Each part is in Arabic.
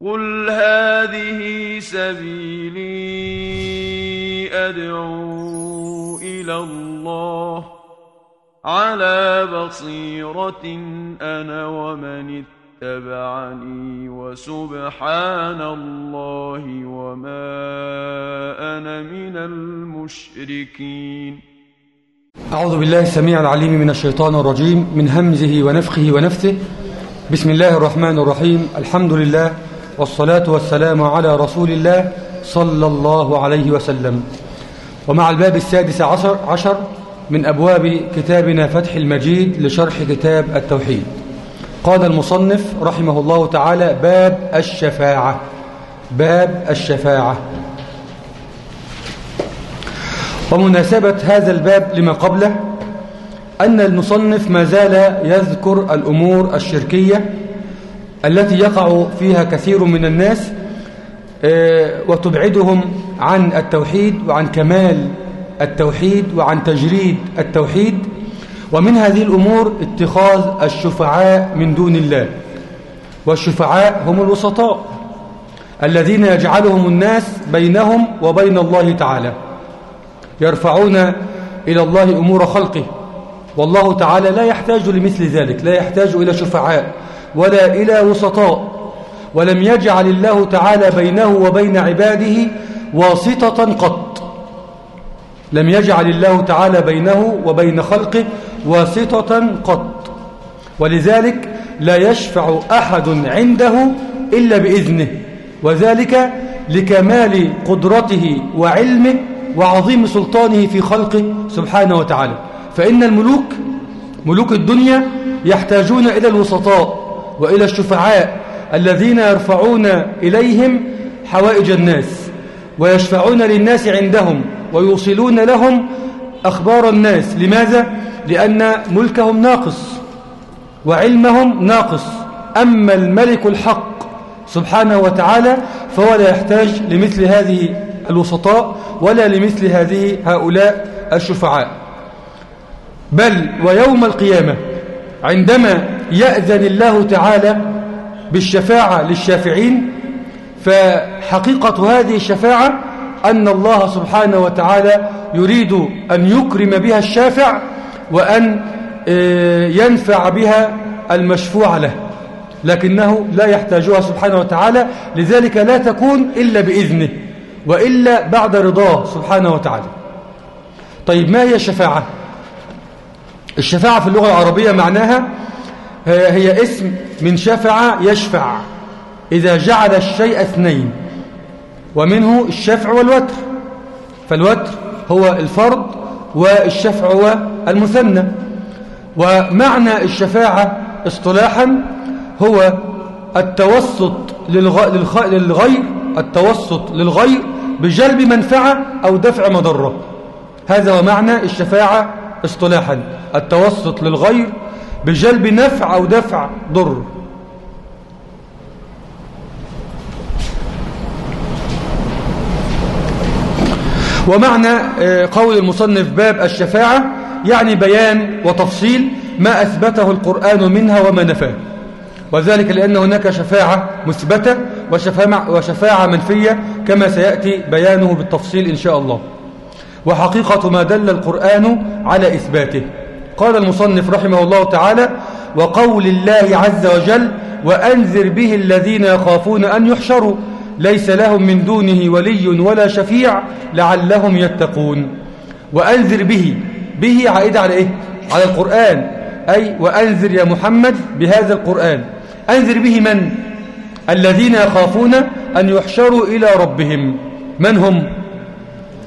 قل هذه سبيلي أدعو إلى الله على بصيرة أنا ومن اتبعني وسبحان الله وما أنا من المشركين. أعوذ بالله السميع العليم من الشيطان الرجيم من همزه ونفخه ونفثه. بسم الله الرحمن الرحيم. الحمد لله والصلاة والسلام على رسول الله صلى الله عليه وسلم. ومع الباب السادس عشر, عشر من أبواب كتابنا فتح المجيد لشرح كتاب التوحيد. قال المصنف رحمه الله تعالى باب الشفاعة. باب الشفاعة. ومناسبة هذا الباب لما قبله أن المصنف ما زال يذكر الأمور الشركية التي يقع فيها كثير من الناس وتبعدهم عن التوحيد وعن كمال التوحيد وعن تجريد التوحيد. ومن هذه الأمور اتخاذ الشفعاء من دون الله. والشفعاء هم الوسطاء الذين يجعلهم الناس بينهم وبين الله تعالى يرفعون إلى الله أمور خلقه. والله تعالى لا يحتاج لمثل ذلك لا يحتاج إلى شفعاء. ولا إلى وسطاء. ولم يجعل الله تعالى بينه وبين عباده واسطة قط. لم يجعل الله تعالى بينه وبين خلقه واسطة قط. ولذلك لا يشفع أحد عنده إلا بإذنه. وذلك لكمال قدرته وعلمه وعظيم سلطانه في خلقه سبحانه وتعالى. فإن الملوك ملوك الدنيا يحتاجون إلى الوسطاء. وإلى الشفعاء الذين يرفعون إليهم حوائج الناس ويشفعون للناس عندهم ويوصلون لهم أخبار الناس. لماذا؟ لأن ملكهم ناقص وعلمهم ناقص. أما الملك الحق سبحانه وتعالى فهو لا يحتاج لمثل هذه الوسطاء ولا لمثل هذه هؤلاء الشفعاء. بل ويوم القيامة عندما يأذن الله تعالى بالشفاعة للشافعين فحقيقة هذه الشفاعة أن الله سبحانه وتعالى يريد أن يكرم بها الشافع وأن ينفع بها المشفوع له لكنه لا يحتاجها سبحانه وتعالى لذلك لا تكون إلا بإذنه وإلا بعد رضاه سبحانه وتعالى. طيب ما هي الشفاعة؟ الشفاعة في اللغة العربية معناها هي اسم من شفع يشفع. إذا جعل الشيء اثنين ومنه الشفع والوتر. فالوتر هو الفرد والشفع هو المثنى. ومعنى الشفاعة اصطلاحا هو التوسط للغير التوسط للغير بجلب منفعة أو دفع مضرة. هذا هو معنى الشفاعة اصطلاحا. التوسط للغير بجلب نفع أو دفع ضر. ومعنى قول المصنف باب الشفاعة يعني بيان وتفصيل ما أثبته القرآن منها وما نفاه. وذلك لأن هناك شفاعة مثبتة وشفاعة منفية كما سيأتي بيانه بالتفصيل إن شاء الله. وحقيقة ما دل القرآن على إثباته. قال المصنف رحمه الله تعالى وقول الله عز وجل وأنذر به الذين يخافون أن يحشروا ليس لهم من دونه ولي ولا شفيع لعلهم يتقون وأنذر به به عائدة على إيه؟ على القرآن أي وأنذر يا محمد بهذا القرآن أنذر به من؟ الذين يخافون أن يحشروا إلى ربهم من هم؟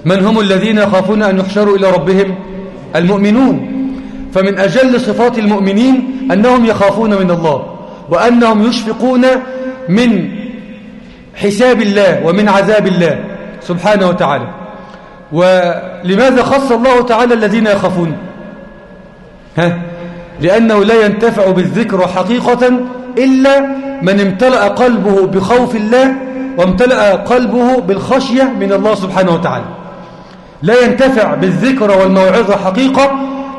من هم الذين يخافون أن يحشروا إلى ربهم؟ المؤمنون فمن أجل صفات المؤمنين أنهم يخافون من الله وأنهم يشفقون من حساب الله ومن عذاب الله سبحانه وتعالى. ولماذا خص الله تعالى الذين يخافون؟ ها؟ لأنه لا ينتفع بالذكر حقيقة إلا من امتلأ قلبه بخوف الله وامتلأ قلبه بالخشية من الله سبحانه وتعالى. لا ينتفع بالذكر والموعظة حقيقة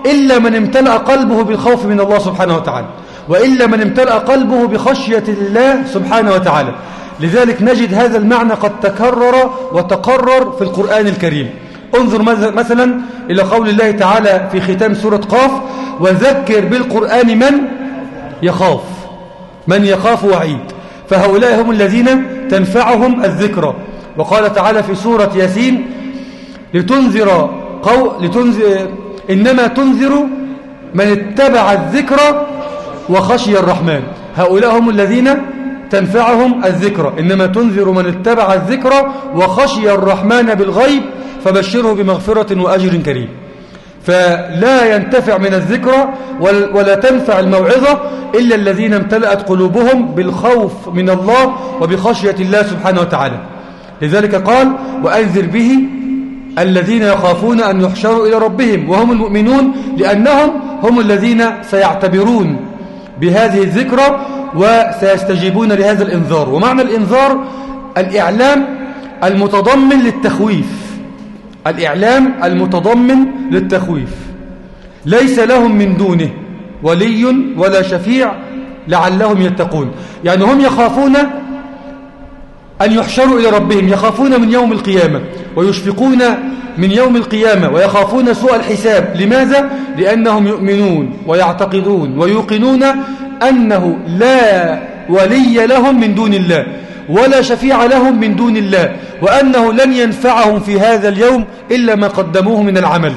إلا من امتلأ قلبه بالخوف من الله سبحانه وتعالى وإلا من امتلأ قلبه بخشية الله سبحانه وتعالى. لذلك نجد هذا المعنى قد تكرر وتقرر في القرآن الكريم. انظر مثلا إلى قول الله تعالى في ختام سورة قاف وذكر بالقرآن من يخاف من يخاف وعيد. فهؤلاء هم الذين تنفعهم الذكرى. وقال تعالى في سورة ياسين لتنذر قو لتنذر إنما تنذر من اتبع الذكرى وخشي الرحمن. هؤلاء هم الذين تنفعهم الذكرى إنما تنذر من اتبع الذكرى وخشي الرحمن بالغيب فبشره بمغفرة وأجر كريم. فلا ينتفع من الذكرى ولا تنفع الموعظة إلا الذين امتلأت قلوبهم بالخوف من الله وبخشية الله سبحانه وتعالى. لذلك قال وأنذر به الذين يخافون أن يحشروا إلى ربهم وهم المؤمنون لأنهم هم الذين سيعتبرون بهذه الذكرى وسيستجيبون لهذا الإنذار. ومعنى الإنذار الإعلام المتضمن للتخويف. الإعلام المتضمن للتخويف. ليس لهم من دونه ولي ولا شفيع لعلهم يتقون. يعني هم يخافون أن يحشروا إلى ربهم يخافون من يوم القيامة. ويشفقون من يوم القيامة ويخافون سوء الحساب. لماذا؟ لأنهم يؤمنون ويعتقدون ويوقنون أنه لا ولي لهم من دون الله ولا شفيع لهم من دون الله وأنه لن ينفعهم في هذا اليوم إلا ما قدموه من العمل.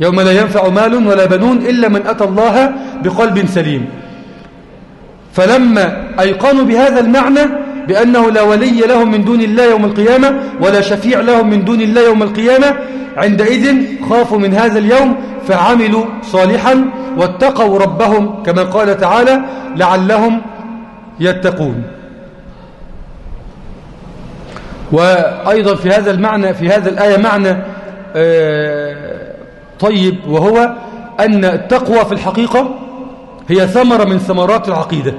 يوم لا ينفع مال ولا بنون إلا من أتى الله بقلب سليم. فلما أيقنوا بهذا المعنى بأنه لا ولي لهم من دون الله يوم القيامة ولا شفيع لهم من دون الله يوم القيامة. عندئذ خافوا من هذا اليوم فعملوا صالحا واتقوا ربهم كما قال تعالى لعلهم يتقون. وأيضا في هذا المعنى في هذا الآية معنى آه، طيب وهو أن التقوى في الحقيقة هي ثمرة من ثمرات العقيدة.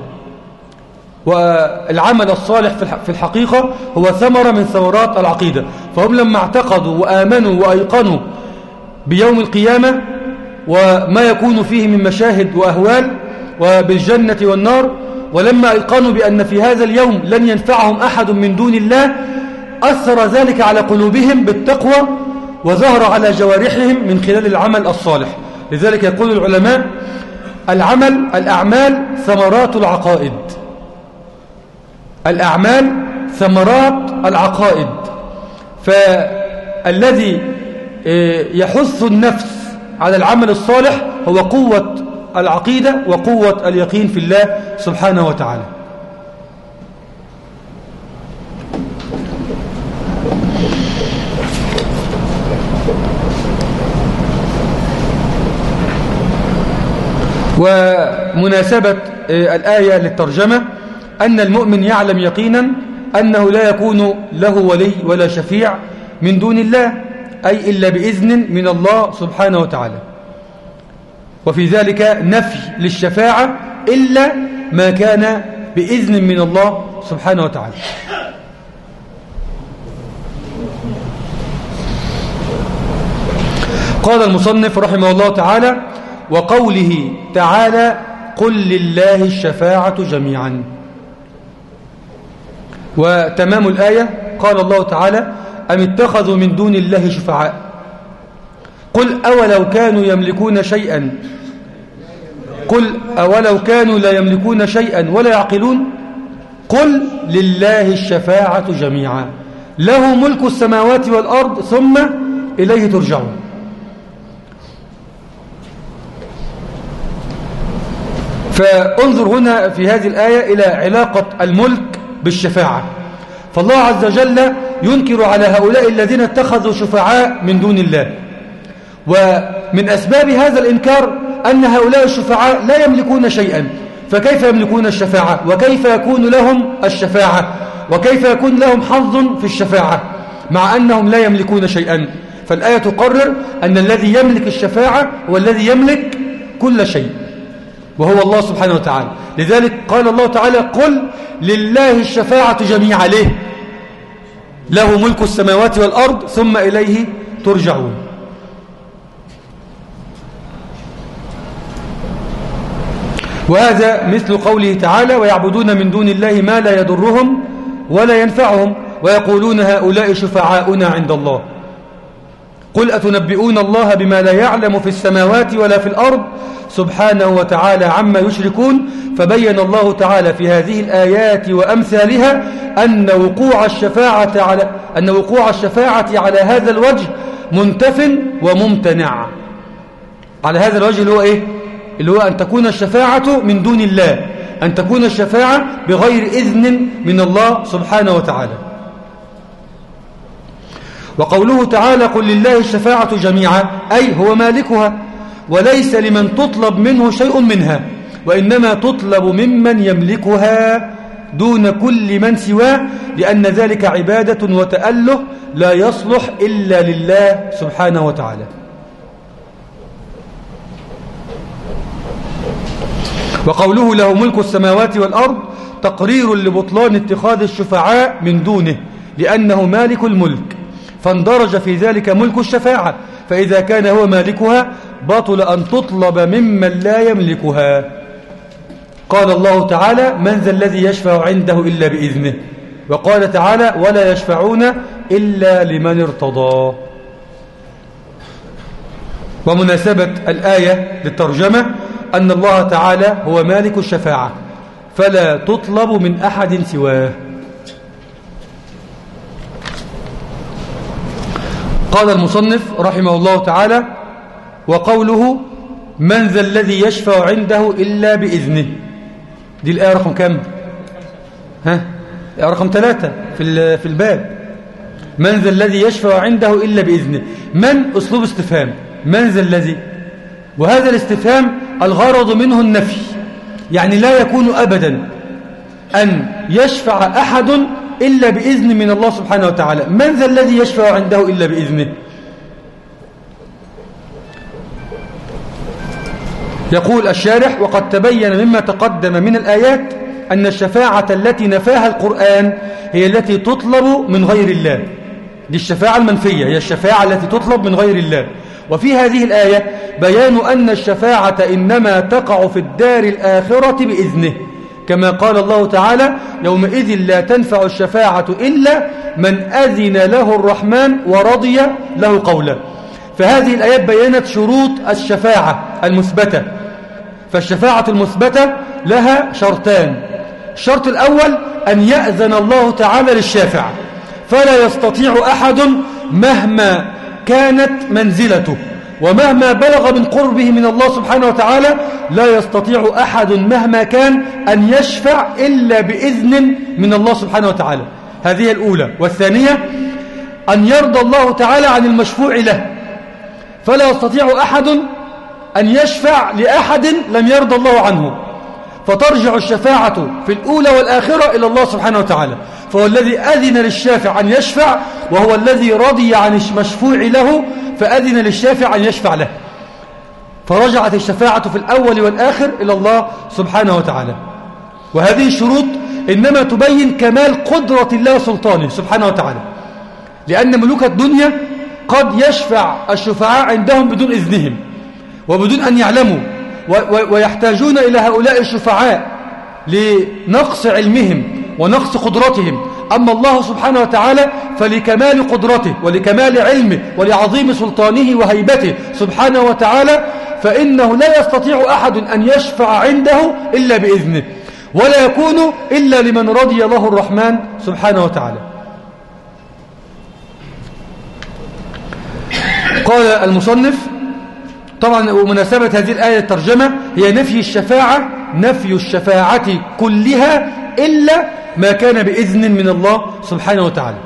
والعمل الصالح في الحقيقة هو ثمرة من ثمرات العقيدة. فهم لما اعتقدوا وآمنوا وأيقنوا بيوم القيامة وما يكون فيه من مشاهد وأهوال وبالجنة والنار ولما أيقنوا بأن في هذا اليوم لن ينفعهم أحد من دون الله أثر ذلك على قلوبهم بالتقوى وظهر على جوارحهم من خلال العمل الصالح. لذلك يقول العلماء العمل الأعمال ثمرات العقائد. الأعمال ثمرات العقائد. فالذي آه، يحث النفس على العمل الصالح هو قوة العقيدة وقوة اليقين في الله سبحانه وتعالى. ومناسبة آه، الآية للترجمة أن المؤمن يعلم يقينا أنه لا يكون له ولي ولا شفيع من دون الله أي إلا بإذن من الله سبحانه وتعالى. وفي ذلك نفي للشفاعة إلا ما كان بإذن من الله سبحانه وتعالى. قال المصنف رحمه الله تعالى وقوله تعالى قل لله الشفاعة جميعا. وتمام الآية قال الله تعالى أم اتخذوا من دون الله شفعاء قل أولو كانوا يملكون شيئا قل أولو كانوا لا يملكون شيئا ولا يعقلون قل لله الشفاعة جميعا له ملك السماوات والأرض ثم إليه ترجعون فانظر هنا في هذه الآية إلى علاقة الملك بالشفاعة. فالله عز وجل ينكر على هؤلاء الذين اتخذوا شفعاء من دون الله. ومن أسباب هذا الإنكار أن هؤلاء الشفعاء لا يملكون شيئا. فكيف يملكون الشفاعة؟ وكيف يكون لهم الشفاعة؟ وكيف يكون لهم حظ في الشفاعة؟ مع أنهم لا يملكون شيئا. فالآية تقرر أن الذي يملك الشفاعة هو الذي يملك كل شيء. وهو الله سبحانه وتعالى. لذلك قال الله تعالى قل لله الشفاعة جميعا ليه له ملك السماوات والأرض ثم إليه ترجعون. وهذا مثل قوله تعالى ويعبدون من دون الله ما لا يضرهم ولا ينفعهم ويقولون هؤلاء شفعاؤنا عند الله. قل أتنبئون الله بما لا يعلم في السماوات ولا في الأرض سبحانه وتعالى عما يشركون فبين الله تعالى في هذه الآيات وأمثالها أن وقوع الشفاعة على أن وقوع الشفاعة على هذا الوجه منتف وممتنع على هذا الوجه اللي هو إيه؟ اللي هو أن تكون الشفاعة من دون الله أن تكون الشفاعة بغير إذن من الله سبحانه وتعالى وقوله تعالى قل لله الشفاعة جميعا أي هو مالكها وليس لمن تطلب منه شيء منها وإنما تطلب ممن يملكها دون كل من سواه لأن ذلك عبادة وتأله لا يصلح إلا لله سبحانه وتعالى. وقوله له ملك السماوات والأرض تقرير لبطلان اتخاذ الشفعاء من دونه لأنه مالك الملك. فاندرج في ذلك ملك الشفاعة. فإذا كان هو مالكها بطل أن تطلب ممن لا يملكها. قال الله تعالى من ذا الذي يشفع عنده إلا بإذنه؟ وقال تعالى ولا يشفعون إلا لمن ارتضى. ومناسبة الآية للترجمة أن الله تعالى هو مالك الشفاعة فلا تطلب من أحد سواه. قال المصنف رحمه الله تعالى وقوله من ذا الذي يشفع عنده إلا بإذنه دي الآية رقم كم ها؟ رقم ثلاثة في في الباب. من ذا الذي يشفع عنده إلا بإذنه من؟ أسلوب استفهام. من ذا الذي وهذا الاستفهام الغرض منه النفي. يعني لا يكون أبدا أن يشفع أحد إلا بإذن من الله سبحانه وتعالى. من ذا الذي يشفع عنده إلا بإذنه؟ يقول الشارح وقد تبين مما تقدم من الآيات أن الشفاعة التي نفاها القرآن هي التي تطلب من غير الله. دي الشفاعة المنفية هي الشفاعة التي تطلب من غير الله. وفي هذه الآية بيان أن الشفاعة إنما تقع في الدار الآخرة بإذنه. كما قال الله تعالى يومئذ لا تنفع الشفاعة إلا من أذن له الرحمن ورضي له قولا فهذه الآيات بينت شروط الشفاعة المثبتة. فالشفاعة المثبتة لها شرطان. الشرط الأول أن يأذن الله تعالى للشافع. فلا يستطيع أحد مهما كانت منزلته. ومهما بلغ من قربه من الله سبحانه وتعالى لا يستطيع أحد مهما كان أن يشفع إلا بإذن من الله سبحانه وتعالى. هذه الأولى. والثانية أن يرضى الله تعالى عن المشفوع له. فلا يستطيع أحد أن يشفع لأحد لم يرضى الله عنه. فترجع الشفاعة في الأولى والآخرة إلى الله سبحانه وتعالى. فهو الذي أذن للشافع أن يشفع وهو الذي رضي عن المشفوع له فأذن للشافع أن يشفع له. فرجعت الشفاعة في الأول والآخر إلى الله سبحانه وتعالى. وهذه الشروط إنما تبين كمال قدرة الله سلطانه سبحانه وتعالى. لأن ملوك الدنيا قد يشفع الشفعاء عندهم بدون إذنهم. وبدون أن يعلموا. ويحتاجون إلى هؤلاء الشفعاء لنقص علمهم. ونقص قدرتهم أما الله سبحانه وتعالى فلكمال قدرته ولكمال علمه ولعظيم سلطانه وهيبته سبحانه وتعالى فإنه لا يستطيع أحد أن يشفع عنده إلا بإذنه ولا يكون إلا لمن رضي الله الرحمن سبحانه وتعالى. قال المصنف طبعا ومناسبة هذه الآية الترجمة هي نفي الشفاعة نفي الشفاعة كلها إلا ما كان بإذن من الله سبحانه وتعالى.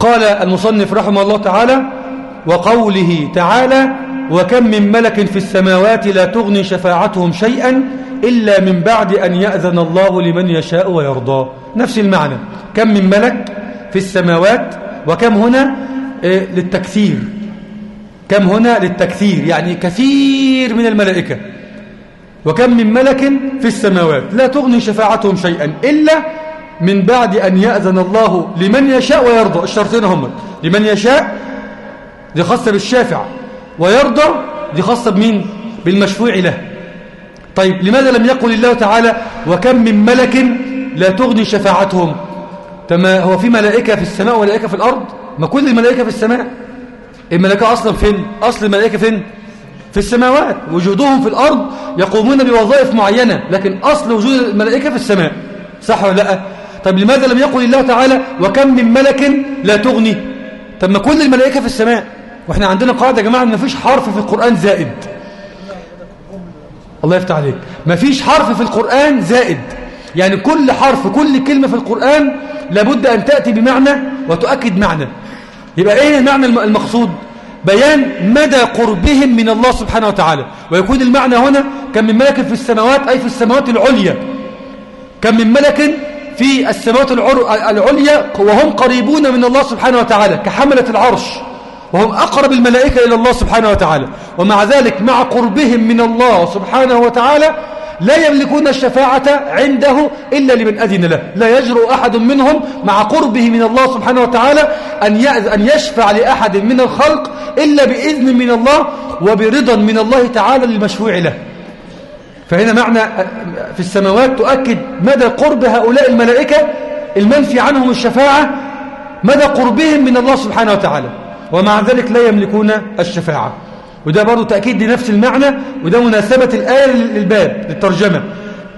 قال المصنف رحمه الله تعالى وقوله تعالى وكم من ملك في السماوات لا تغني شفاعتهم شيئا إلا من بعد أن يأذن الله لمن يشاء ويرضى. نفس المعنى. كم من ملك في السماوات وكم هنا إيه للتكثير. كم هنا للتكثير؟ يعني كثير من الملائكة. وكم من ملك في السماوات. لا تغني شفاعتهم شيئا إلا من بعد أن يأذن الله لمن يشاء ويرضى. الشرطين هم. لمن يشاء دي خاصة بالشافع ويرضى دي خاصة بمين؟ بالمشفوع له. طيب لماذا لم يقل الله تعالى وكم من ملك لا تغني شفاعتهم؟ تما هو في ملائكة في السماء وملائكة في الأرض؟ ما كل الملائكة في السماء. الملائكة أصلا فين؟ أصل الملائكة فين؟ في السماوات وجودهم في الأرض يقومون بوظائف معينة لكن أصل وجود الملائكة في السماء. صح ولا لأ؟ طيب لماذا لم يقل الله تعالى وكم من ملك لا تغني؟ طب ما كل الملائكة في السماء وإحنا عندنا قاعدة يا جماعة ما فيش حرف في القرآن زائد. الله يفتح عليك. ما فيش حرف في القرآن زائد. يعني كل حرف كل كلمة في القرآن لابد أن تأتي بمعنى وتؤكد معنى. يبقى إيه المعنى المقصود؟ بيان مدى قربهم من الله سبحانه وتعالى. ويكون المعنى هنا كم من ملك في السماوات أي في السماوات العليا. كم من ملك في السماوات العليا وهم قريبون من الله سبحانه وتعالى كحملة العرش. وهم أقرب الملائكة إلى الله سبحانه وتعالى. ومع ذلك مع قربهم من الله سبحانه وتعالى لا يملكون الشفاعة عنده إلا لمن أذن له. لا يجرؤ أحد منهم مع قربه من الله سبحانه وتعالى أن أن يشفع لأحد من الخلق إلا بإذن من الله وبرضا من الله تعالى للمشفوع له. فهنا معنى في السماوات تؤكد مدى قرب هؤلاء الملائكة المنفي عنهم الشفاعة مدى قربهم من الله سبحانه وتعالى. ومع ذلك لا يملكون الشفاعة. وده برضو تأكيد لنفس المعنى وده مناسبة الآية للباب للترجمة.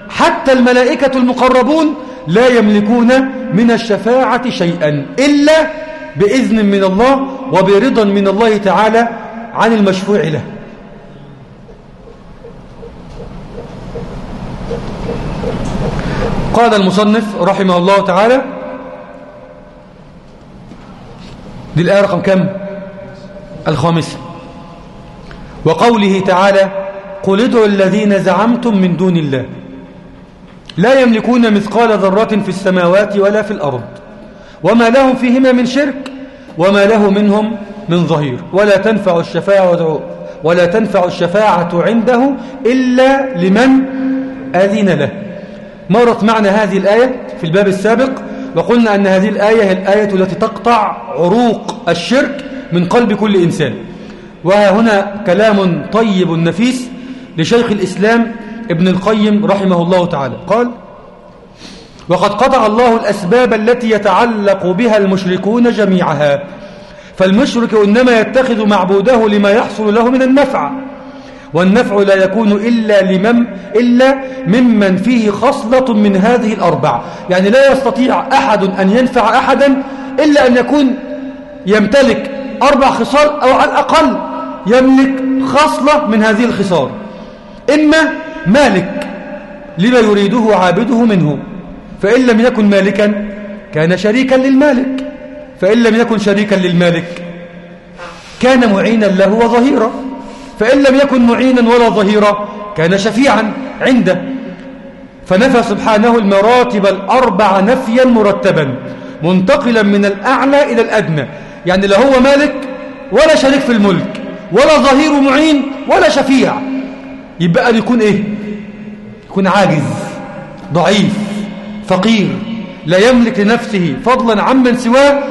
حتى الملائكة المقربون لا يملكون من الشفاعة شيئا إلا بإذن من الله وبرضا من الله تعالى عن المشفوع له. قال المصنف رحمه الله تعالى دي الآية رقم كم؟ الخامسة وقوله تعالى قل ادعوا الذين زعمتم من دون الله. لا يملكون مثقال ذرة في السماوات ولا في الأرض. وما لهم فيهما من شرك وما له منهم من ظهير. ولا تنفع الشفاعة ولا تنفع الشفاعة عنده إلا لمن أذن له. مرت معنى هذه الآية في الباب السابق وقلنا أن هذه الآية هي الآية التي تقطع عروق الشرك من قلب كل إنسان. وها هنا كلام طيب نفيس لشيخ الإسلام ابن القيم رحمه الله تعالى. قال وقد قطع الله الأسباب التي يتعلق بها المشركون جميعها فالمشرك إنما يتخذ معبوده لما يحصل له من النفع والنفع لا يكون إلا, لمن إلا ممن فيه خصلة من هذه الأربع. يعني لا يستطيع أحد أن ينفع أحدا إلا أن يكون يمتلك أربع خصال أو على الأقل يملك خصلة من هذه الخصال إما مالك لما يريده عابده منه. فإن لم يكن مالكا كان شريكا للمالك. فإن لم يكن شريكا للمالك كان معينا له وظهيرا. فإن لم يكن معينا ولا ظهيرا كان شفيعا عنده. فنفى سبحانه المراتب الأربع نفيا مرتبا منتقلا من الأعلى إلى الأدنى. يعني لا هو مالك ولا شريك في الملك. ولا ظهير معين ولا شفيع. يبقى أن يكون إيه؟ يكون عاجز ضعيف فقير لا يملك لنفسه فضلا عمن سواه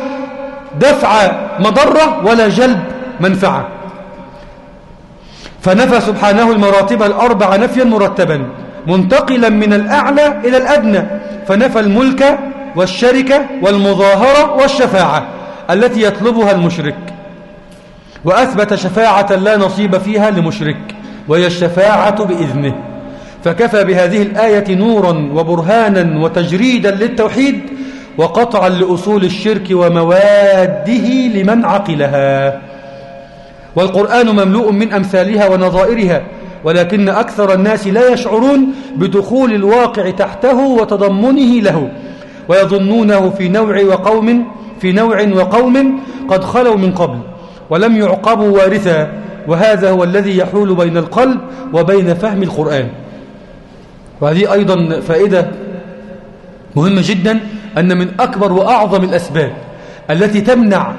دفع مضرة ولا جلب منفعة. فنفى سبحانه المراتب الأربع نفيا مرتبا منتقلا من الأعلى إلى الأدنى. فنفى الملك والشركة والمظاهرة والشفاعة التي يطلبها المشرك. وأثبت شفاعة لا نصيب فيها لمشرك وهي الشفاعة بإذنه. فكفى بهذه الآية نورا وبرهانا وتجريدا للتوحيد وقطعا لأصول الشرك ومواده لمن عقلها. والقرآن مملوء من أمثالها ونظائرها ولكن أكثر الناس لا يشعرون بدخول الواقع تحته وتضمنه له. ويظنونه في نوع وقوم في نوع وقوم قد خلوا من قبل. ولم يعقبوا وارثا وهذا هو الذي يحول بين القلب وبين فهم القرآن. وهذه أيضا فائدة مهمة جدا أن من أكبر وأعظم الأسباب التي تمنع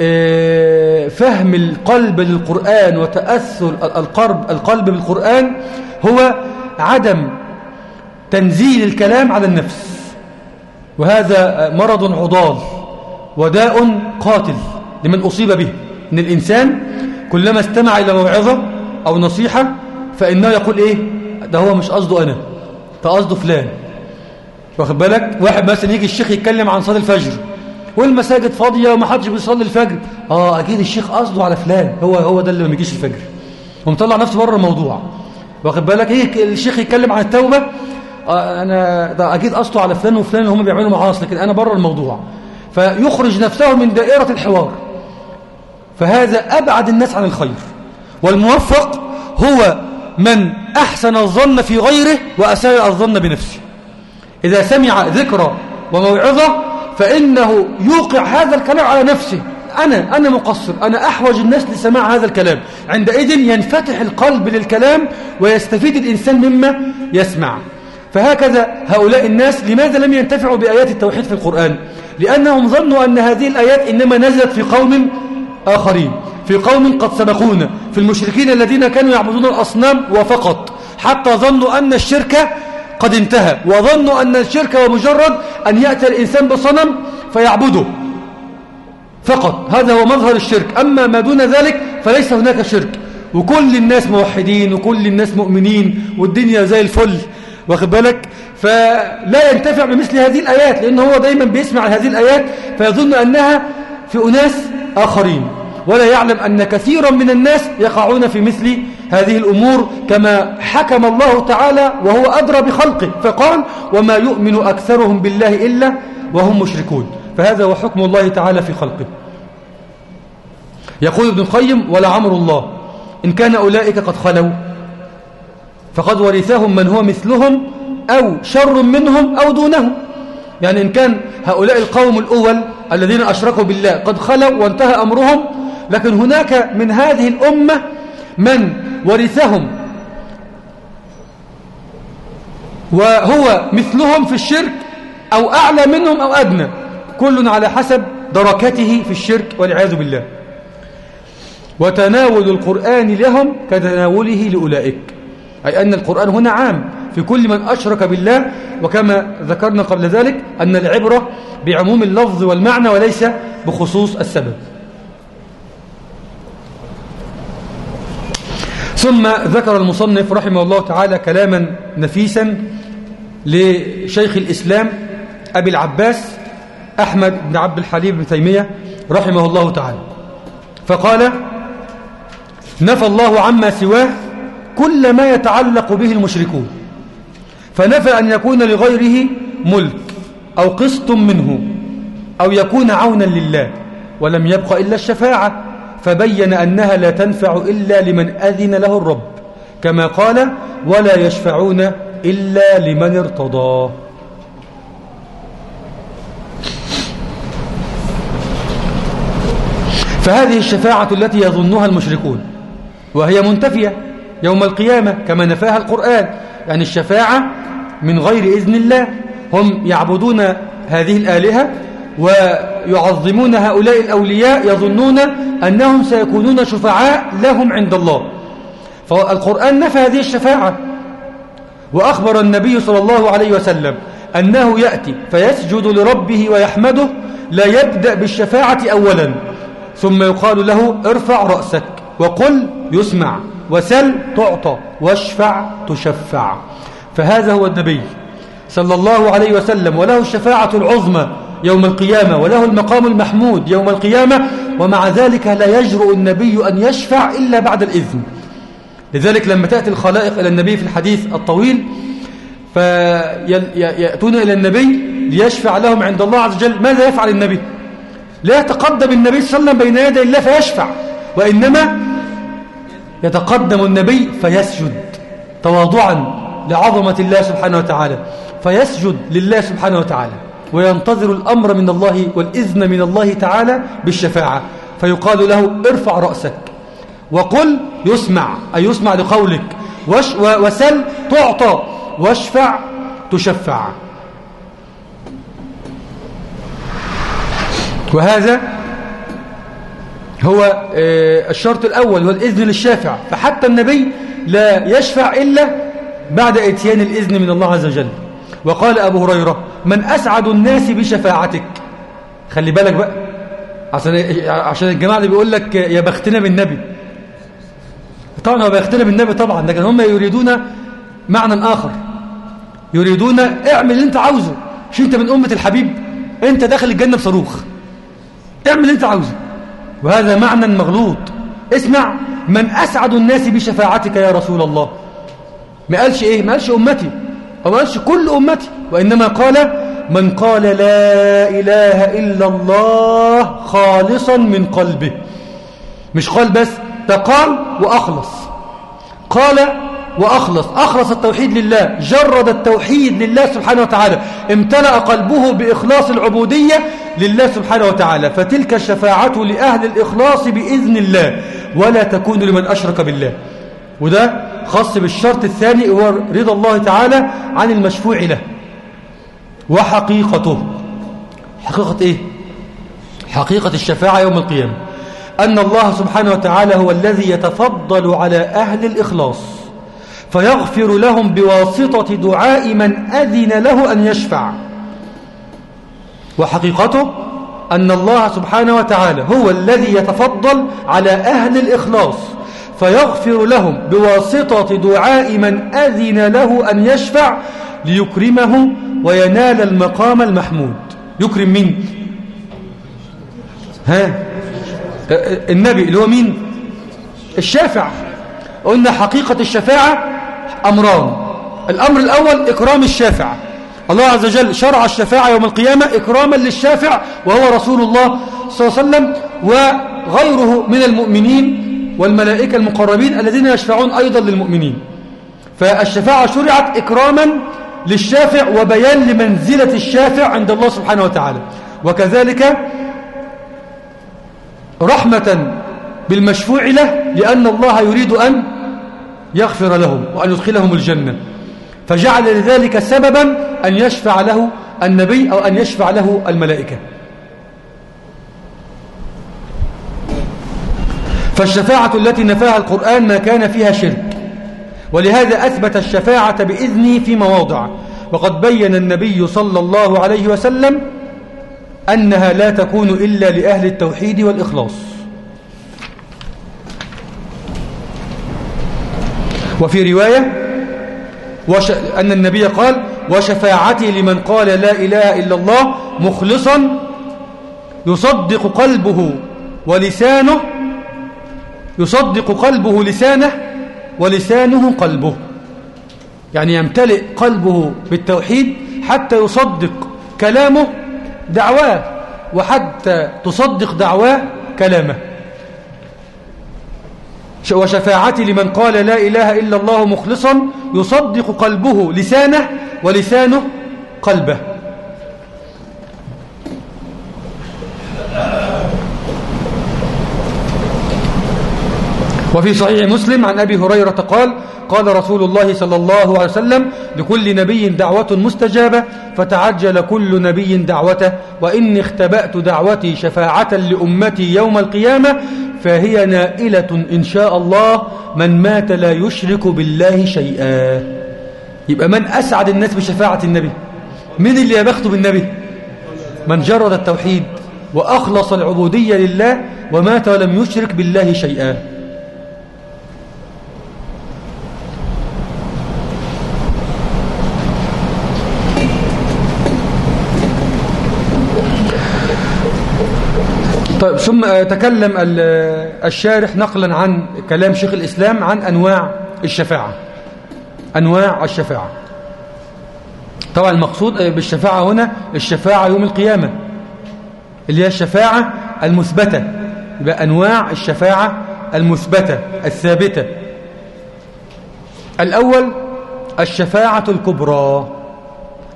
آه، فهم القلب للقرآن وتأثر القلب, القلب بالقرآن هو عدم تنزيل الكلام على النفس. وهذا مرض عضال وداء قاتل لمن أصيب به. إن الإنسان كلما استمع إلى موعظة أو نصيحة فإنه يقول إيه؟ ده هو مش قصده أنا ده قصده فلان. واخد بالك؟ واحد مثلا يجي الشيخ يتكلم عن صلاة الفجر والمساجد فاضية وما حدش بيصلي الفجر. آه أكيد الشيخ قصده على فلان هو هو ده اللي ما بيجيش الفجر. ومطلع نفسه بره الموضوع. واخد بالك؟ إيه الشيخ يتكلم عن التوبة آه أنا ده أكيد قصده على فلان وفلان اللي هم بيعملوا معاصي لكن أنا بره الموضوع. فيخرج نفسه من دائرة الحوار. فهذا أبعد الناس عن الخير. والموفق هو من أحسن الظن في غيره واساء الظن بنفسه. إذا سمع ذكرى وموعظة فإنه يوقع هذا الكلام على نفسه. أنا أنا مقصر. أنا أحوج الناس لسماع هذا الكلام. عندئذ ينفتح القلب للكلام ويستفيد الإنسان مما يسمع. فهكذا هؤلاء الناس لماذا لم ينتفعوا بآيات التوحيد في القرآن؟ لأنهم ظنوا أن هذه الآيات إنما نزلت في قوم آخرين. في قوم قد سبقونا. في المشركين الذين كانوا يعبدون الأصنام وفقط. حتى ظنوا أن الشرك قد انتهى. وظنوا أن الشرك هو مجرد أن يأتي الإنسان بصنم فيعبده. فقط. هذا هو مظهر الشرك. أما ما دون ذلك فليس هناك شرك. وكل الناس موحدين وكل الناس مؤمنين والدنيا زي الفل. واخد بالك؟ فلا ينتفع بمثل هذه الآيات لأنه هو دايما بيسمع هذه الآيات فيظن أنها في أناس آخرين. ولا يعلم أن كثيرا من الناس يقعون في مثل هذه الأمور كما حكم الله تعالى وهو أدرى بخلقه فقال وما يؤمن أكثرهم بالله إلا وهم مشركون فهذا هو حكم الله تعالى في خلقه. يقول ابن القيم ولعمر الله إن كان أولئك قد خلوا فقد ورثهم من هو مثلهم أو شر منهم أو دونهم يعني إن كان هؤلاء القوم الأول الذين أشركوا بالله. قد خلوا وانتهى أمرهم. لكن هناك من هذه الأمة من ورثهم. وهو مثلهم في الشرك أو أعلى منهم أو أدنى. كل على حسب دركته في الشرك والعياذ بالله. وتناول القرآن لهم كتناوله لأولئك. أي أن القرآن هنا عام. في كل من أشرك بالله. وكما ذكرنا قبل ذلك أن العبرة بعموم اللفظ والمعنى وليس بخصوص السبب. ثم ذكر المصنف رحمه الله تعالى كلاما نفيسا لشيخ الإسلام أبي العباس أحمد بن عبد الحليم بن تيمية رحمه الله تعالى. فقال نفى الله عما سواه كل ما يتعلق به المشركون فنفى أن يكون لغيره ملك أو قسط منه أو يكون عونا لله ولم يبق إلا الشفاعة. فبين أنها لا تنفع إلا لمن أذن له الرب كما قال ولا يشفعون إلا لمن ارتضى فهذه الشفاعة التي يظنها المشركون وهي منتفية يوم القيامة كما نفاها القرآن. يعني الشفاعة من غير إذن الله هم يعبدون هذه الآلهة ويعظمون هؤلاء الأولياء يظنون أنهم سيكونون شفعاء لهم عند الله. فالقرآن نفى هذه الشفاعة وأخبر النبي صلى الله عليه وسلم أنه يأتي فيسجد لربه ويحمده لا يبدأ بالشفاعة أولا ثم يقال له ارفع رأسك وقل يسمع. وسل تعطى واشفع تشفع. فهذا هو النبي صلى الله عليه وسلم وله الشفاعة العظمى يوم القيامة وله المقام المحمود يوم القيامة ومع ذلك لا يجرؤ النبي أن يشفع إلا بعد الإذن. لذلك لما تأتي الخلائق إلى النبي في الحديث الطويل فيأتون إلى النبي ليشفع لهم عند الله عز وجل ماذا يفعل النبي؟ لا يتقدم النبي صلى الله عليه وسلم بين يدي الله فيشفع وإنما يتقدم النبي فيسجد تواضعا لعظمة الله سبحانه وتعالى. فيسجد لله سبحانه وتعالى. وينتظر الأمر من الله والإذن من الله تعالى بالشفاعة. فيقال له ارفع رأسك. وقل يسمع. أي يسمع لقولك. وسل تعطى. واشفع تشفع. وهذا هو آه، الشرط الأول هو الإذن للشافع فحتى النبي لا يشفع إلا بعد إتيان الإذن من الله عز وجل. وقال أبو هريرة من أسعد الناس بشفاعتك. خلي بالك بقى. عشان عشان الجماعة اللي بيقول لك يا بختنا بالنبي. طبعا هو بيختنا بالنبي طبعا لكن هم يريدون معنى آخر. يريدون اعمل اللي انت عاوزه. مش انت من أمة الحبيب انت داخل الجنة بصاروخ. اعمل اللي انت عاوزه. وهذا معنى مغلوط. اسمع من أسعد الناس بشفاعتك يا رسول الله. ما قالش إيه؟ ما قالش أمتي. أو ما قالش كل أمتي. وإنما قال من قال لا إله إلا الله خالصا من قلبه. مش قال بس ده قال وأخلص. قال وأخلص. أخلص التوحيد لله. جرد التوحيد لله سبحانه وتعالى. امتلأ قلبه بإخلاص العبودية لله سبحانه وتعالى. فتلك الشفاعة لأهل الإخلاص بإذن الله. ولا تكون لمن أشرك بالله. وده خاص بالشرط الثاني هو رضا الله تعالى عن المشفوع له. وحقيقته. حقيقة إيه؟ حقيقة الشفاعة يوم القيامة. أن الله سبحانه وتعالى هو الذي يتفضل على أهل الإخلاص. فيغفر لهم بواسطة دعاء من أذن له أن يشفع. وحقيقته أن الله سبحانه وتعالى هو الذي يتفضل على أهل الإخلاص. فيغفر لهم بواسطة دعاء من أذن له أن يشفع ليكرمه وينال المقام المحمود. يكرم مين؟ ها؟ النبي اللي هو مين؟ الشافع. قلنا حقيقة الشفاعة أمران. الأمر الأول إكرام الشافع. الله عز وجل شرع الشفاعة يوم القيامة إكراما للشافع وهو رسول الله صلى الله عليه وسلم وغيره من المؤمنين والملائكة المقربين الذين يشفعون أيضا للمؤمنين. فالشفاعة شرعت إكراما للشافع وبيان لمنزلة الشافع عند الله سبحانه وتعالى. وكذلك رحمة بالمشفوع له لأن الله يريد أن يغفر لهم وأن يدخلهم الجنة. فجعل لذلك سببا أن يشفع له النبي أو أن يشفع له الملائكة. فالشفاعة التي نفاها القرآن ما كان فيها شرك. ولهذا أثبت الشفاعة بإذنه في مواضع. وقد بين النبي صلى الله عليه وسلم أنها لا تكون إلا لأهل التوحيد والإخلاص. وفي رواية وش... أن النبي قال وشفاعتي لمن قال لا إله إلا الله مخلصا يصدق قلبه ولسانه يصدق قلبه لسانه ولسانه قلبه. يعني يمتلئ قلبه بالتوحيد حتى يصدق كلامه دعواه وحتى تصدق دعواه كلامه. وشفاعتي لمن قال لا إله إلا الله مخلصا يصدق قلبه لسانه ولسانه قلبه. وفي صحيح مسلم عن أبي هريرة قال قال رسول الله صلى الله عليه وسلم لكل نبي دعوة مستجابة فتعجل كل نبي دعوته وإني اختبأت دعوتي شفاعة لأمتي يوم القيامة فهي نائلة إن شاء الله من مات لا يشرك بالله شيئا. يبقى من أسعد الناس بشفاعة النبي؟ من اللي يبخت بالنبي؟ من جرد التوحيد وأخلص العبودية لله ومات ولم يشرك بالله شيئا. طيب ثم تكلم الشارح نقلا عن كلام شيخ الإسلام عن أنواع الشفاعة. أنواع الشفاعة. طبعا المقصود بالشفاعة هنا الشفاعة يوم القيامة اللي هي الشفاعة المثبتة يبقى أنواع الشفاعة المثبتة الثابتة. الأول الشفاعة الكبرى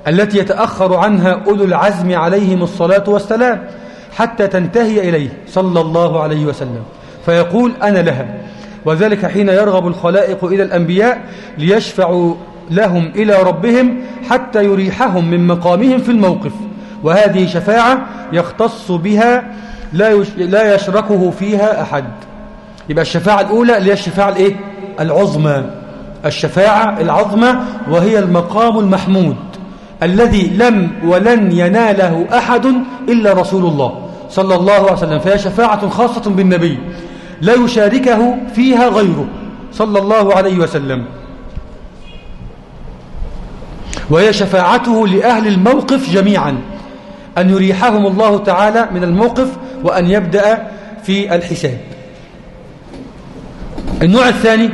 التي يتأخر عنها أولو العزم عليهم الصلاة والسلام. حتى تنتهي إليه صلى الله عليه وسلم. فيقول أنا لها. وذلك حين يرغب الخلائق إلى الأنبياء ليشفعوا لهم إلى ربهم حتى يريحهم من مقامهم في الموقف. وهذه شفاعة يختص بها لا لا يشركه فيها أحد. يبقى الشفاعة الأولى اللي هي الشفاعة الإيه؟ العظمى. الشفاعة العظمى وهي المقام المحمود. الذي لم ولن يناله أحد إلا رسول الله صلى الله عليه وسلم فهي شفاعة خاصة بالنبي لا يشاركه فيها غيره صلى الله عليه وسلم. وهي شفاعته لأهل الموقف جميعا أن يريحهم الله تعالى من الموقف وأن يبدأ في الحساب. النوع الثاني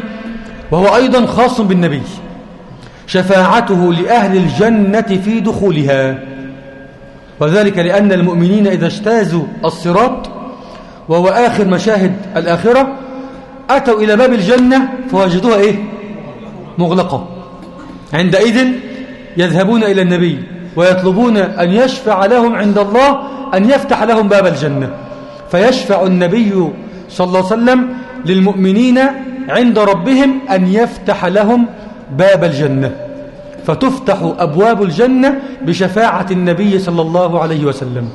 وهو أيضا خاص بالنبي. شفاعته لأهل الجنة في دخولها. وذلك لأن المؤمنين إذا اجتازوا الصراط وهو آخر مشاهد الآخرة أتوا إلى باب الجنة فوجدوها إيه؟ مغلقة. عندئذ يذهبون إلى النبي ويطلبون أن يشفع لهم عند الله أن يفتح لهم باب الجنة. فيشفع النبي صلى الله عليه وسلم للمؤمنين عند ربهم أن يفتح لهم باب الجنة. فتفتح أبواب الجنة بشفاعة النبي صلى الله عليه وسلم.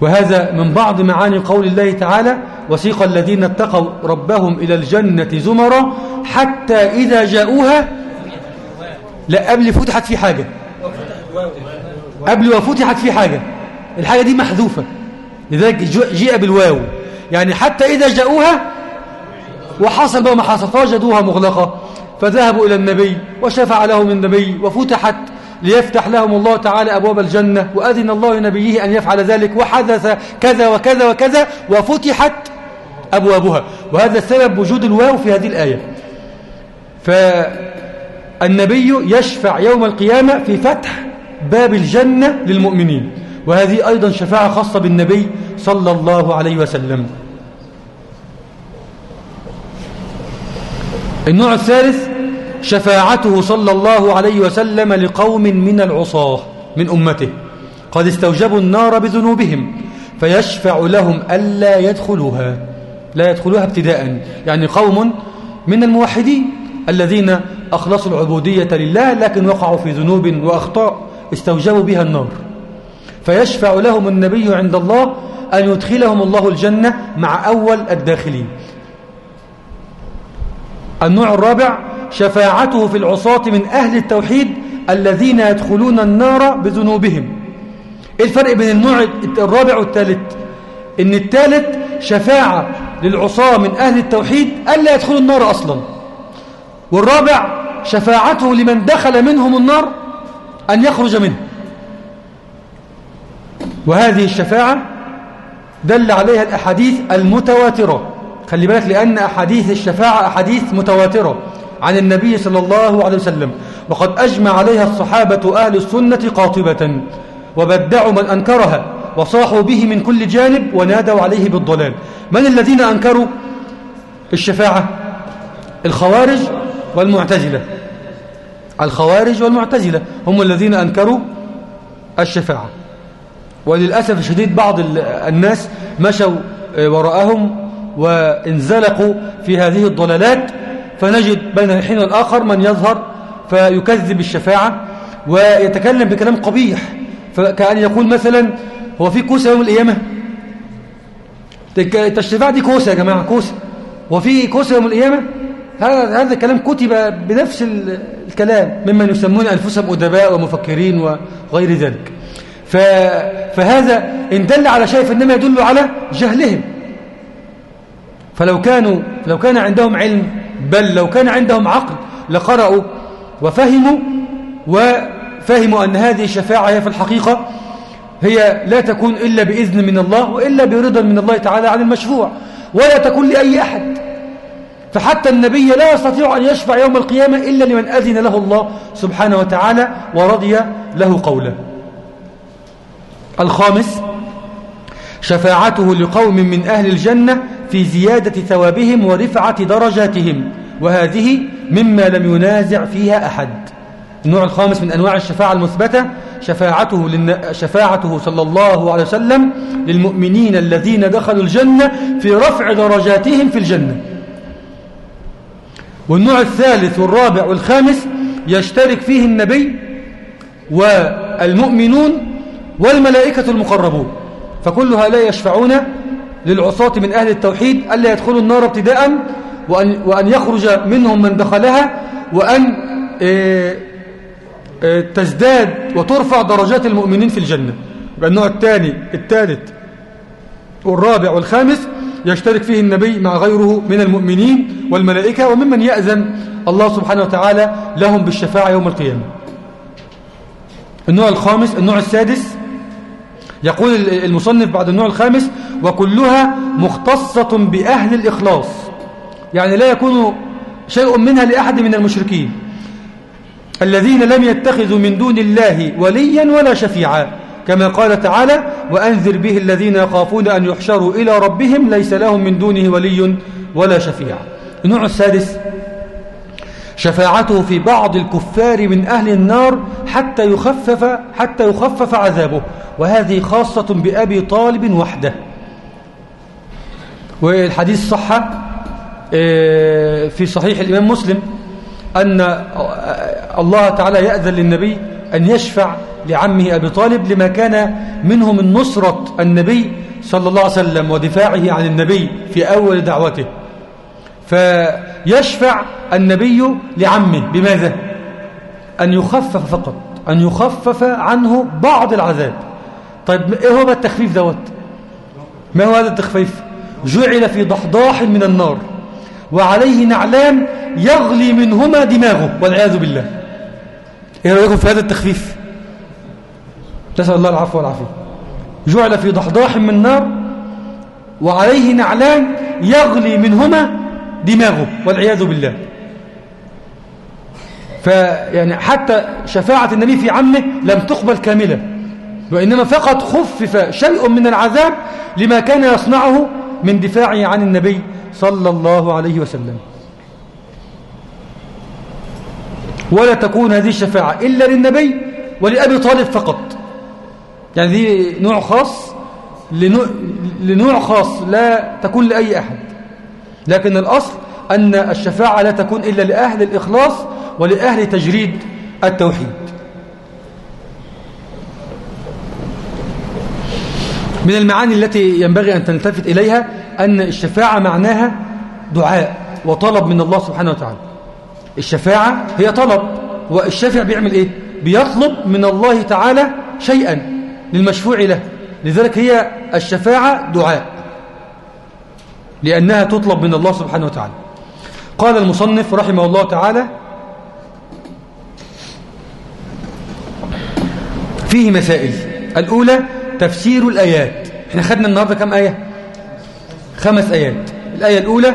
وهذا من بعض معاني قول الله تعالى وسيق الذين اتقوا ربهم إلى الجنة زمرا حتى إذا جاءوها لا قبل فتحت في حاجة. قبل وفتحت في حاجة. الحاجة دي محذوفة. لذلك جيء بالواو. يعني حتى إذا جاءوها وحصل بقى ما حصل فوجدوها مغلقة. فذهبوا إلى النبي وشفع لهم النبي وفتحت ليفتح لهم الله تعالى أبواب الجنة وأذن الله لنبيه أن يفعل ذلك وحدث كذا وكذا وكذا وفتحت أبوابها. وهذا السبب وجود الواو في هذه الآية. فالنبي يشفع يوم القيامة في فتح باب الجنة للمؤمنين. وهذه أيضا شفاعة خاصة بالنبي صلى الله عليه وسلم. النوع الثالث شفاعته صلى الله عليه وسلم لقوم من العصاة من أمته. قد استوجبوا النار بذنوبهم فيشفع لهم ألا يدخلوها. لا يدخلوها ابتداء يعني قوم من الموحدين الذين أخلصوا العبودية لله لكن وقعوا في ذنوب وأخطاء استوجبوا بها النار. فيشفع لهم النبي عند الله أن يدخلهم الله الجنة مع أول الداخلين. النوع الرابع شفاعته في العصاة من أهل التوحيد الذين يدخلون النار بذنوبهم. إيه الفرق بين النوع الرابع والثالث إن الثالث شفاعة للعصاة من أهل التوحيد ألا يدخلوا النار أصلا. والرابع شفاعته لمن دخل منهم النار أن يخرج منه. وهذه الشفاعة دل عليها الأحاديث المتواترة. خلي بالك لأن أحاديث الشفاعة أحاديث متواترة. عن النبي صلى الله عليه وسلم وقد أجمع عليها الصحابة أهل السنة قاطبة وبدعوا من أنكرها وصاحوا به من كل جانب ونادوا عليه بالضلال. من الذين أنكروا؟ الشفاعة الخوارج والمعتزلة. الخوارج والمعتزلة هم الذين أنكروا الشفاعة. وللأسف الشديد بعض الناس مشوا وراءهم وانزلقوا في هذه الضلالات فنجد بين الحين والآخر من يظهر فيكذب الشفاعة ويتكلم بكلام قبيح فكأن يقول مثلا هو في كوسة يوم القيامة؟ الشفاعة دي كوسة يا جماعة كوسة. وفي كوسة يوم القيامة؟ هذا هذا الكلام كتب بنفس الكلام ممن يسمون أنفسهم أدباء ومفكرين وغير ذلك. فهذا إن دل على شيء فإنما يدل على جهلهم. فلو كانوا لو كان عندهم علم بل لو كان عندهم عقل لقرأوا وفهموا وفهموا أن هذه الشفاعة هي في الحقيقة هي لا تكون إلا بإذن من الله وإلا برضا من الله تعالى عن المشفوع ولا تكون لأي أحد. فحتى النبي لا يستطيع أن يشفع يوم القيامة إلا لمن أذن له الله سبحانه وتعالى ورضي له قوله. الخامس شفاعته لقوم من أهل الجنة في زيادة ثوابهم ورفعة درجاتهم وهذه مما لم ينازع فيها أحد. النوع الخامس من أنواع الشفاعة المثبتة شفاعته, للن... شفاعته صلى الله عليه وسلم للمؤمنين الذين دخلوا الجنة في رفع درجاتهم في الجنة. والنوع الثالث والرابع والخامس يشترك فيه النبي والمؤمنون والملائكة المقربون فكل هؤلاء يشفعون للعصاة من أهل التوحيد ألا يدخلوا النار ابتداء وأن, وأن يخرج منهم من دخلها وأن آه، آه، تزداد وترفع درجات المؤمنين في الجنة. النوع الثاني الثالث والرابع والخامس يشترك فيه النبي مع غيره من المؤمنين والملائكة وممن يأذن الله سبحانه وتعالى لهم بالشفاعة يوم القيامة. النوع الخامس النوع السادس يقول المصنف بعد النوع الخامس وكلها مختصة بأهل الإخلاص. يعني لا يكون شيء منها لأحد من المشركين. الذين لم يتخذوا من دون الله وليا ولا شفيعا كما قال تعالى وأنذر به الذين يخافون أن يحشروا إلى ربهم ليس لهم من دونه ولي ولا شفيع. النوع السادس شفاعته في بعض الكفار من أهل النار حتى يخفف, حتى يخفف عذابه. وهذه خاصة بأبي طالب وحده. والحديث صح آه، في صحيح الإمام مسلم أن الله تعالى يأذن للنبي أن يشفع لعمه أبي طالب لما كان منه من نصرة النبي صلى الله عليه وسلم ودفاعه عن النبي في أول دعوته. فيشفع النبي لعمه. بماذا؟ أن يخفف فقط أن يخفف عنه بعض العذاب. طيب إيه هو التخفيف دوت؟ ما هو هذا التخفيف؟ جعل في ضحضاح من النار وعليه نعلان يغلي منهما دماغه والعياذ بالله. إيه رأيكم في هذا التخفيف؟ نسأل الله العفو والعافية. جعل في ضحضاح من النار وعليه نعلان يغلي منهما دماغه والعياذ بالله. فيعني حتى شفاعة النبي في عمه لم تقبل كاملة وإنما فقط خفف شيء من العذاب لما كان يصنعه من دفاعه عن النبي صلى الله عليه وسلم. ولا تكون هذه الشفاعة إلا للنبي ولأبي طالب فقط. يعني دي نوع خاص لنوع, لنوع خاص لا تكون لأي أحد. لكن الأصل أن الشفاعة لا تكون إلا لأهل الإخلاص ولأهل تجريد التوحيد. من المعاني التي ينبغي أن تلتفت إليها أن الشفاعة معناها دعاء وطلب من الله سبحانه وتعالى. الشفاعة هي طلب والشافع بيعمل إيه؟ بيطلب من الله تعالى شيئا للمشفوع له. لذلك هي الشفاعة دعاء. لأنها تطلب من الله سبحانه وتعالى. قال المصنف رحمه الله تعالى فيه مسائل. الأولى تفسير الآيات. إحنا خدنا النهاردة كم آية؟ خمس آيات. الآية الأولى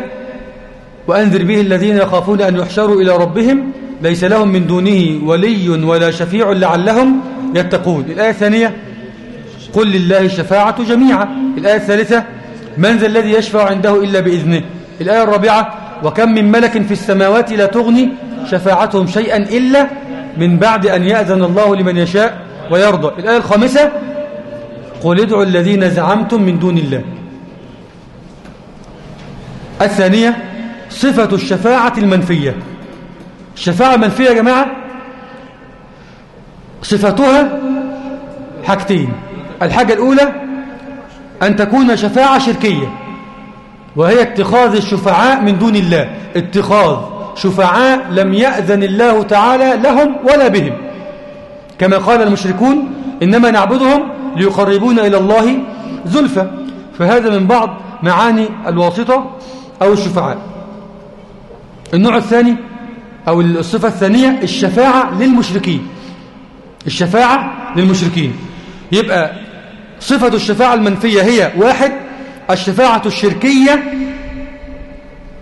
وأنذر به الذين يخافون أن يحشروا إلى ربهم ليس لهم من دونه ولي ولا شفيع لعلهم يتقون. الآية الثانية قل لله الشفاعة جميعا. الآية الثالثة من ذا الذي يشفع عنده إلا بإذنه؟ الآية الرابعة وكم من ملك في السماوات لا تغني شفاعتهم شيئا إلا من بعد أن يأذن الله لمن يشاء ويرضى. الآية الخامسة قل ادعوا الذين زعمتم من دون الله. الثانية صفة الشفاعة المنفية. الشفاعة المنفية يا جماعة؟ صفتها حاجتين. الحاجة الأولى أن تكون شفاعة شركية وهي اتخاذ الشفعاء من دون الله. اتخاذ شفعاء لم يأذن الله تعالى لهم ولا بهم. كما قال المشركون إنما نعبدهم ليقربون إلى الله زلفى. فهذا من بعض معاني الواسطة أو الشفعاء. النوع الثاني أو الصفة الثانية الشفاعة للمشركين. الشفاعة للمشركين. يبقى صفة الشفاعة المنفية هي واحد الشفاعة الشركية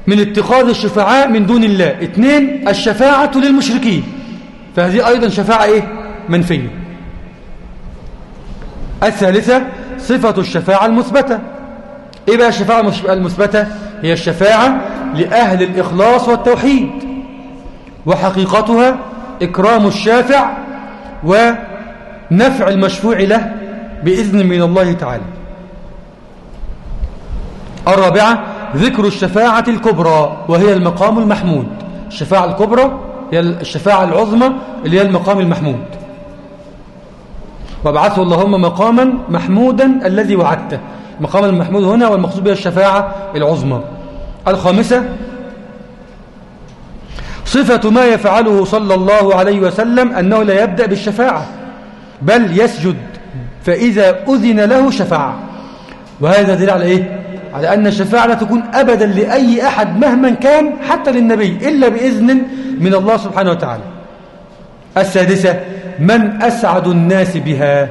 من اتخاذ الشفعاء من دون الله. اثنين الشفاعة للمشركين. فهذه أيضا شفاعة إيه؟ منفية. الثالثة صفة الشفاعة المثبتة. إيه بقى الشفاعة المثبتة؟ هي الشفاعة لأهل الإخلاص والتوحيد. وحقيقتها إكرام الشافع ونفع المشفوع له. بإذن من الله تعالى. الرابعة ذكر الشفاعة الكبرى وهي المقام المحمود. الشفاعة الكبرى هي الشفاعة العظمى اللي هي المقام المحمود. وابعثه اللهم مقاما محمودا الذي وعدته. مقام المحمود هنا والمقصود بها الشفاعة العظمى. الخامسة صفة ما يفعله صلى الله عليه وسلم أنه لا يبدأ بالشفاعة بل يسجد. فإذا أذن له شفاعة. وهذا دليل على إيه؟ على أن الشفاعة لا تكون أبدا لأي أحد مهما كان حتى للنبي إلا بإذن من الله سبحانه وتعالى. السادسة من أسعد الناس بها.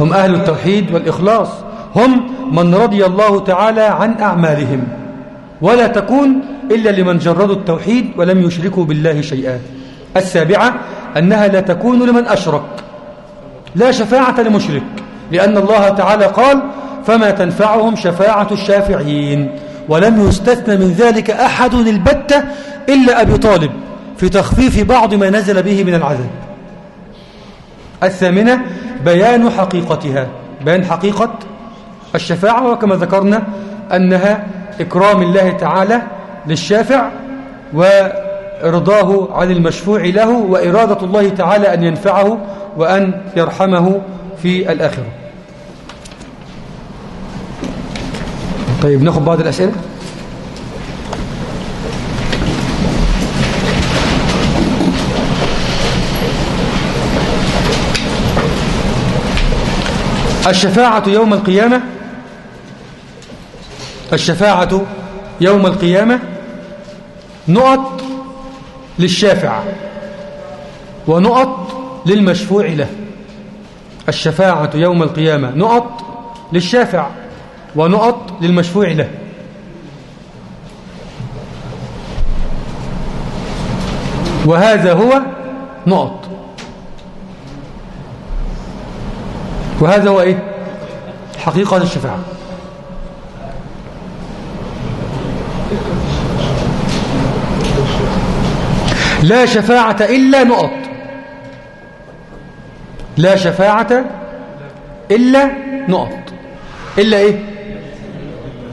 هم أهل التوحيد والإخلاص. هم من رضي الله تعالى عن أعمالهم. ولا تكون إلا لمن جردوا التوحيد ولم يشركوا بالله شيئا. السابعة أنها لا تكون لمن أشرك. لا شفاعة لمشرك لأن الله تعالى قال فما تنفعهم شفاعة الشافعين ولم يستثنى من ذلك أحد البتة إلا أبي طالب في تخفيف بعض ما نزل به من العذاب. الثامنة بيان حقيقتها. بيان حقيقة الشفاعة وكما ذكرنا أنها إكرام الله تعالى للشافع ورضاه عن المشفوع له وإرادة الله تعالى أن ينفعه وأن يرحمه في الآخرة. طيب ناخذ بعض الأسئلة. الشفاعة يوم القيامة. الشفاعة يوم القيامة. نقط للشافع ونقط للمشفوع له. الشفاعة يوم القيامة نقط للشافع ونقط للمشفوع له. وهذا هو نقط. وهذا هو إيه؟ حقيقة الشفاعة. لا شفاعة إلا نقط. لا شفاعة إلا نقط. إلا إيه؟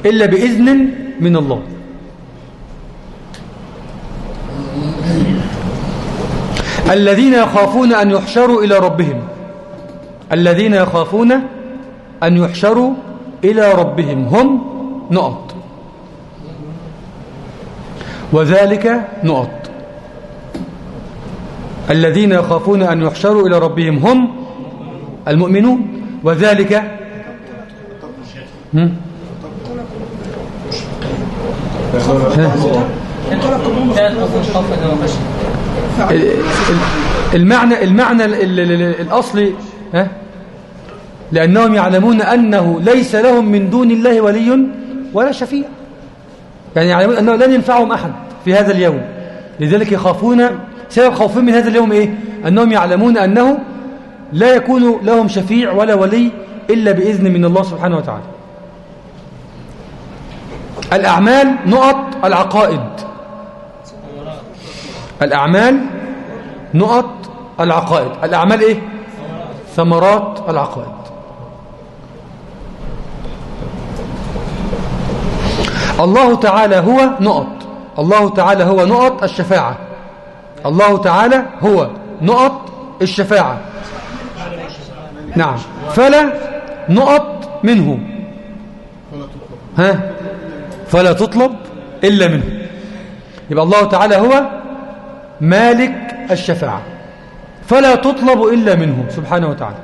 إلا بإذن من الله. الذين يخافون أن يحشروا إلى ربهم. الذين يخافون أن يحشروا إلى ربهم. هم نقط. وذلك نقط. الذين يخافون أن يحشروا إلى ربهم هم المؤمنون وذلك المعنى المعنى الأصلي ها؟ لأنهم يعلمون أنه ليس لهم من دون الله ولي ولا شفيع. يعني يعلمون أنه لن ينفعهم أحد في هذا اليوم. لذلك يخافون سبب خوفهم من هذا اليوم إيه؟ أنهم يعلمون أنه لا يكون لهم شفيع ولا ولي إلا بإذن من الله سبحانه وتعالى. الأعمال نقط العقائد. الأعمال نقط العقائد. الأعمال إيه؟ ثمرات العقائد. الله تعالى هو نقط. الله تعالى هو نقط الشفاعة. الله تعالى هو نقط الشفاعة. نعم. فلا نقط منه. ها؟ فلا تطلب إلا منه. يبقى الله تعالى هو مالك الشفاعة. فلا تطلب إلا منه سبحانه وتعالى.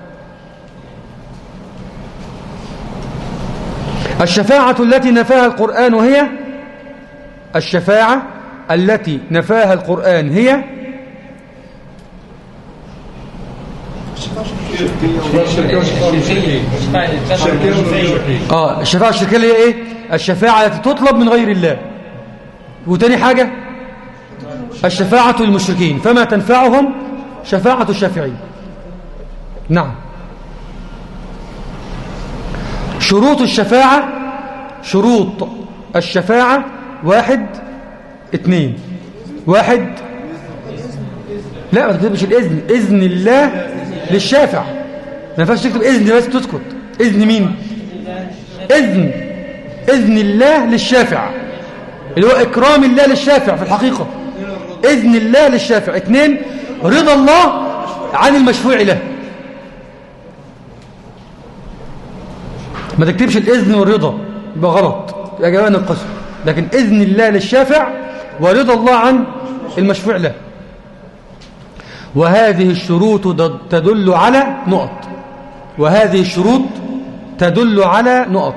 الشفاعة التي نفاها القرآن هي الشفاعة التي نفاها القرآن هي؟ آه الشفاعة الشركية هي إيه؟ الشفاعة التي تطلب من غير الله. وتاني حاجة؟ الشفاعة للمشركين. فما تنفعهم؟ شفاعة الشافعين نعم. شروط الشفاعة شروط الشفاعة واحد اثنين واحد. لا ما تكتبش الإذن. إذن الله للشافع. ما ينفعش تكتب إذن بس تسكت. إذن مين؟ إذن. إذن الله للشافع. اللي هو إكرام الله للشافع في الحقيقة. إذن الله للشافع. اثنين رضا الله عن المشفوع له. ما تكتبش الإذن والرضا. يبقى غلط. يبقى جوان القسم. لكن إذن الله للشافع ورضا الله عن المشفوع له. وهذه الشروط تدل على نقط. وهذه الشروط تدل على نقط.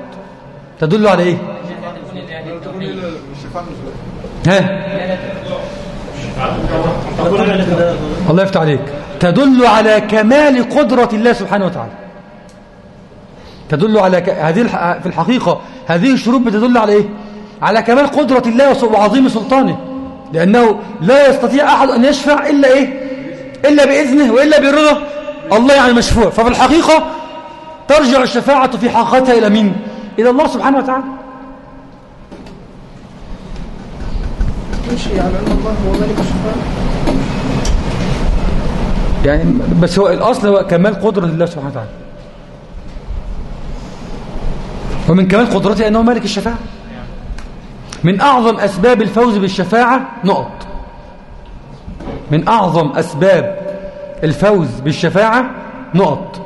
تدل على إيه؟ ها؟ الله يفتح عليك. تدل على كمال قدرة الله سبحانه وتعالى. تدل على ك... هذه الح... في الحقيقة هذه الشروط بتدل على إيه؟ على كمال قدرة الله وعظيم سلطانه. لأنه لا يستطيع أحد أن يشفع إلا إيه؟ إلا بإذنه وإلا برضا. الله يعني مشفوع. ففي الحقيقة ترجع الشفاعة في حقيقتها إلى مين؟ إلى الله سبحانه وتعالى. ماشي على أن الله هو ملك الشفاعة. يعني بس هو الأصل هو كمال قدرة الله سبحانه وتعالى. ومن كمال قدرته أنه مالك الشفاعة. من أعظم أسباب الفوز بالشفاعة نقط. من أعظم أسباب الفوز بالشفاعة نقط.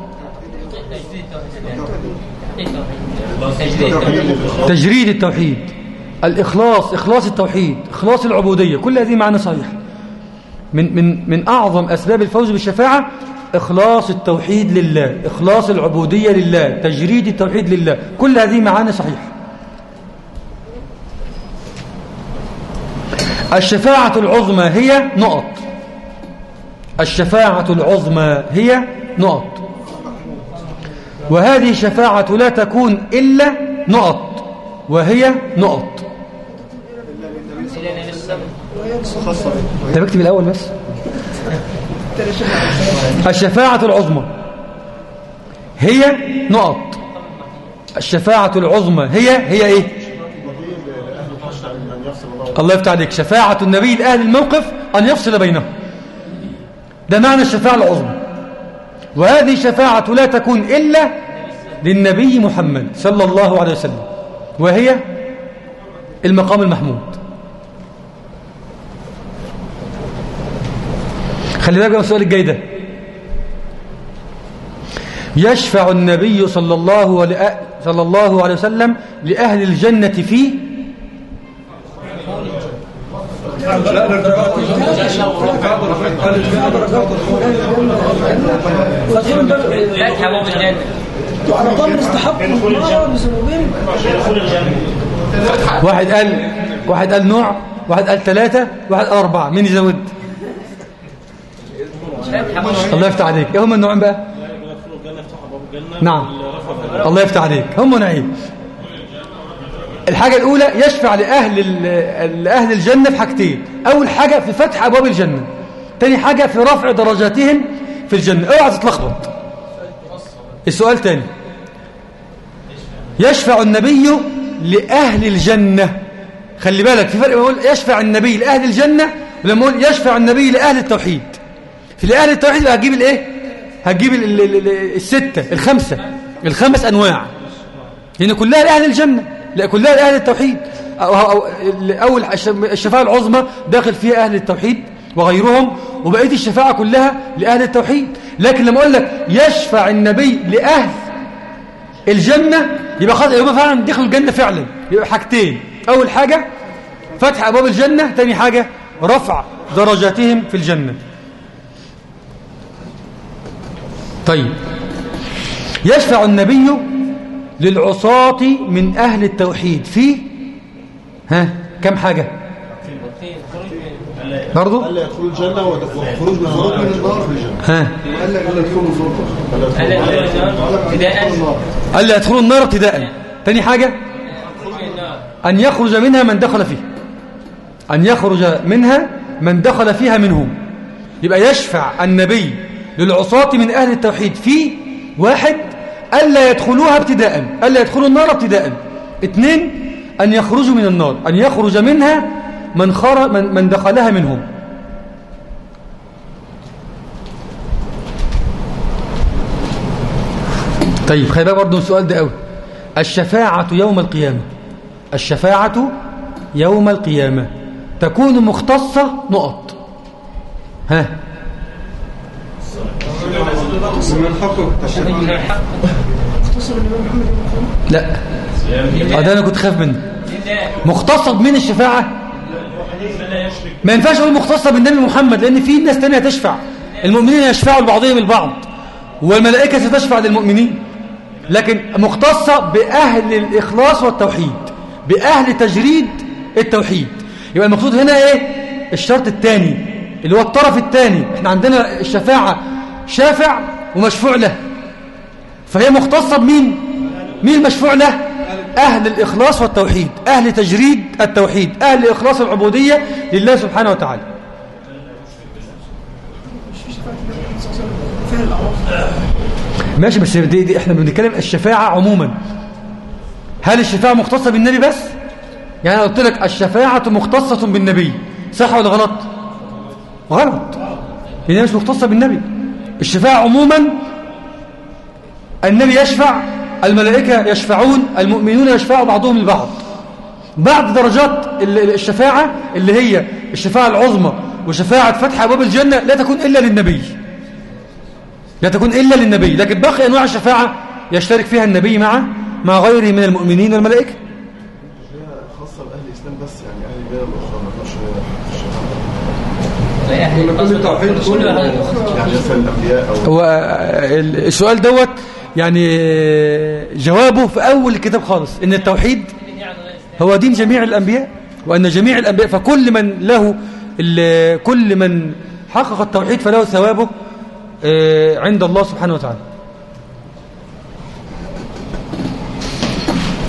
تجريد التوحيد الإخلاص إخلاص التوحيد إخلاص العبودية كل هذه معنى صحيح من, من, من أعظم أسباب الفوز بالشفاعة إخلاص التوحيد لله إخلاص العبودية لله تجريد التوحيد لله كل هذه معاني صحيحة. الشفاعة العظمى هي نقط. الشفاعة العظمى هي نقط. وهذه الشفاعة لا تكون إلا نقط وهي نقط. انت بكتب الأول بس. الشفاعة العظمى هي نقط. الشفاعة العظمى هي هي إيه؟ الله يفتح عليك. شفاعة النبي لأهل الموقف أن يفصل بينهم. ده معنى الشفاعة العظمى. وهذه الشفاعة لا تكون إلا للنبي محمد صلى الله عليه وسلم وهي المقام المحمود. خلي بالك السؤال الجاي ده. يشفع النبي صلى الله صلى الله عليه وسلم لأهل الجنة فيه واحد قال واحد قال نوع واحد قال ثلاثة واحد قال أربعة. مين يزود؟ الله يفتح عليك. إيه هم النوعين بقى؟ نعم. الله يفتح عليك. هم نوعين الحاجة الأولى يشفع لأهل, لأهل الجنة في حاجتين. أول حاجة في فتح أبواب الجنة. تاني حاجة في رفع درجاتهم في الجنة. اوعى تتلخبط. السؤال تاني. يشفع النبي لأهل الجنة. خلي بالك في فرق بقول يشفع النبي لأهل الجنة ولما أقول يشفع النبي لأهل التوحيد. في لأهل التوحيد هتجيب الإيه؟ هتجيب ال- ال- ال- الستة الخمسة. الخمس أنواع. لأن كلها لأهل الجنة. لا كلها لأهل التوحيد. أو, أو, أو الش- الشفاعة العظمى داخل فيها أهل التوحيد وغيرهم وبقية الشفاعة كلها لأهل التوحيد. لكن لما أقول لك يشفع النبي لأهل الجنة يبقى خلاص يبقى فعلا دخلوا الجنة فعلا. يبقى حاجتين. أول حاجة فتح أبواب الجنة تاني حاجة رفع درجاتهم في الجنة. طيب. يشفع النبي للعصاة من أهل التوحيد. في؟ ها؟ كم حاجة؟ برضو؟ ألا يدخلوا الجنة وخروج من خروج من النار. ها؟ ألا يدخلوا النار. النار ابتداء. تاني حاجة؟ أن يخرج منها من دخل فيها أن يخرج منها من دخل فيها منهم. يبقى يشفع النبي للعصاة من أهل التوحيد. في؟ واحد ألا يدخلوها ابتداء ألا يدخلوا النار ابتداء. اثنين أن يخرجوا من النار أن يخرج منها من, خر من, من دخلها منهم. طيب خلي بالك برضه السؤال ده قوي الشفاعة يوم القيامة. الشفاعة يوم القيامة. تكون مختصة نقط. ها؟ لا. آه ده أنا كنت خايف منه. مختصة بمين الشفاعة؟ ما ينفعش أقول مختصة بالنبي محمد لأن في ناس تانية تشفع المؤمنين يشفعوا لبعضهم البعض والملائكة ستشفع للمؤمنين. لكن مختصة بأهل الإخلاص والتوحيد بأهل تجريد التوحيد. يبقى المقصود هنا إيه؟ الشرط الثاني اللي هو الطرف الثاني. إحنا عندنا الشفاعة شافع ومشفوع له. فهي مختصة بمين؟ مين المشفوع له؟ أهل الإخلاص والتوحيد أهل تجريد التوحيد أهل إخلاص العبودية لله سبحانه وتعالى. ماشي بس دي, دي إحنا بنتكلم الشفاعة عموما. هل الشفاعة مختصة بالنبي بس؟ يعني قلت لك الشفاعة مختصة بالنبي صح ولا غلط؟ غلط. لأنها مش مختصة بالنبي. الشفاعة عموما النبي يشفع الملائكة يشفعون المؤمنون يشفعوا بعضهم لبعض. بعض درجات ال- ال- الشفاعة اللي هي الشفاعة العظمى وشفاعة فتح أبواب الجنة لا تكون إلا للنبي. لا تكون إلا للنبي. لكن باقي أنواع الشفاعة يشترك فيها النبي مع مع غيره من المؤمنين والملائكة هي خاصة بأهل الإسلام بس يعني أهل البلد الأخرى ما تقولش لا أهل هو ال- السؤال دوت يعني جوابه في أول الكتاب خالص إن التوحيد هو دين جميع الأنبياء وأن جميع الأنبياء فكل من له كل من حقق التوحيد فله ثوابه آه، عند الله سبحانه وتعالى.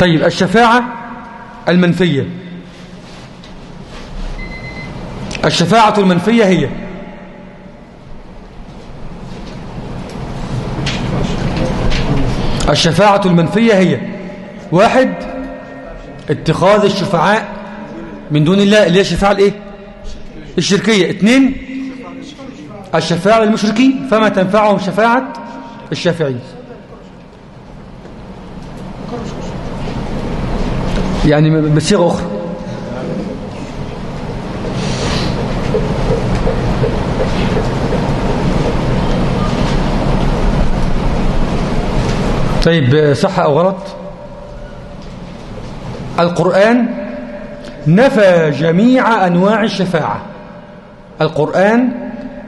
طيب الشفاعة المنفية. الشفاعة المنفية هي. الشفاعة المنفية هي. واحد اتخاذ الشفعاء من دون الله اللي هي الشفاعة الإيه؟ الشركية. اثنين الشفاعة للمشركين فما تنفعهم شفاعة الشافعين يعني بصيغة أخرى. طيب صح أو غلط؟ القرآن نفى جميع أنواع الشفاعة. القرآن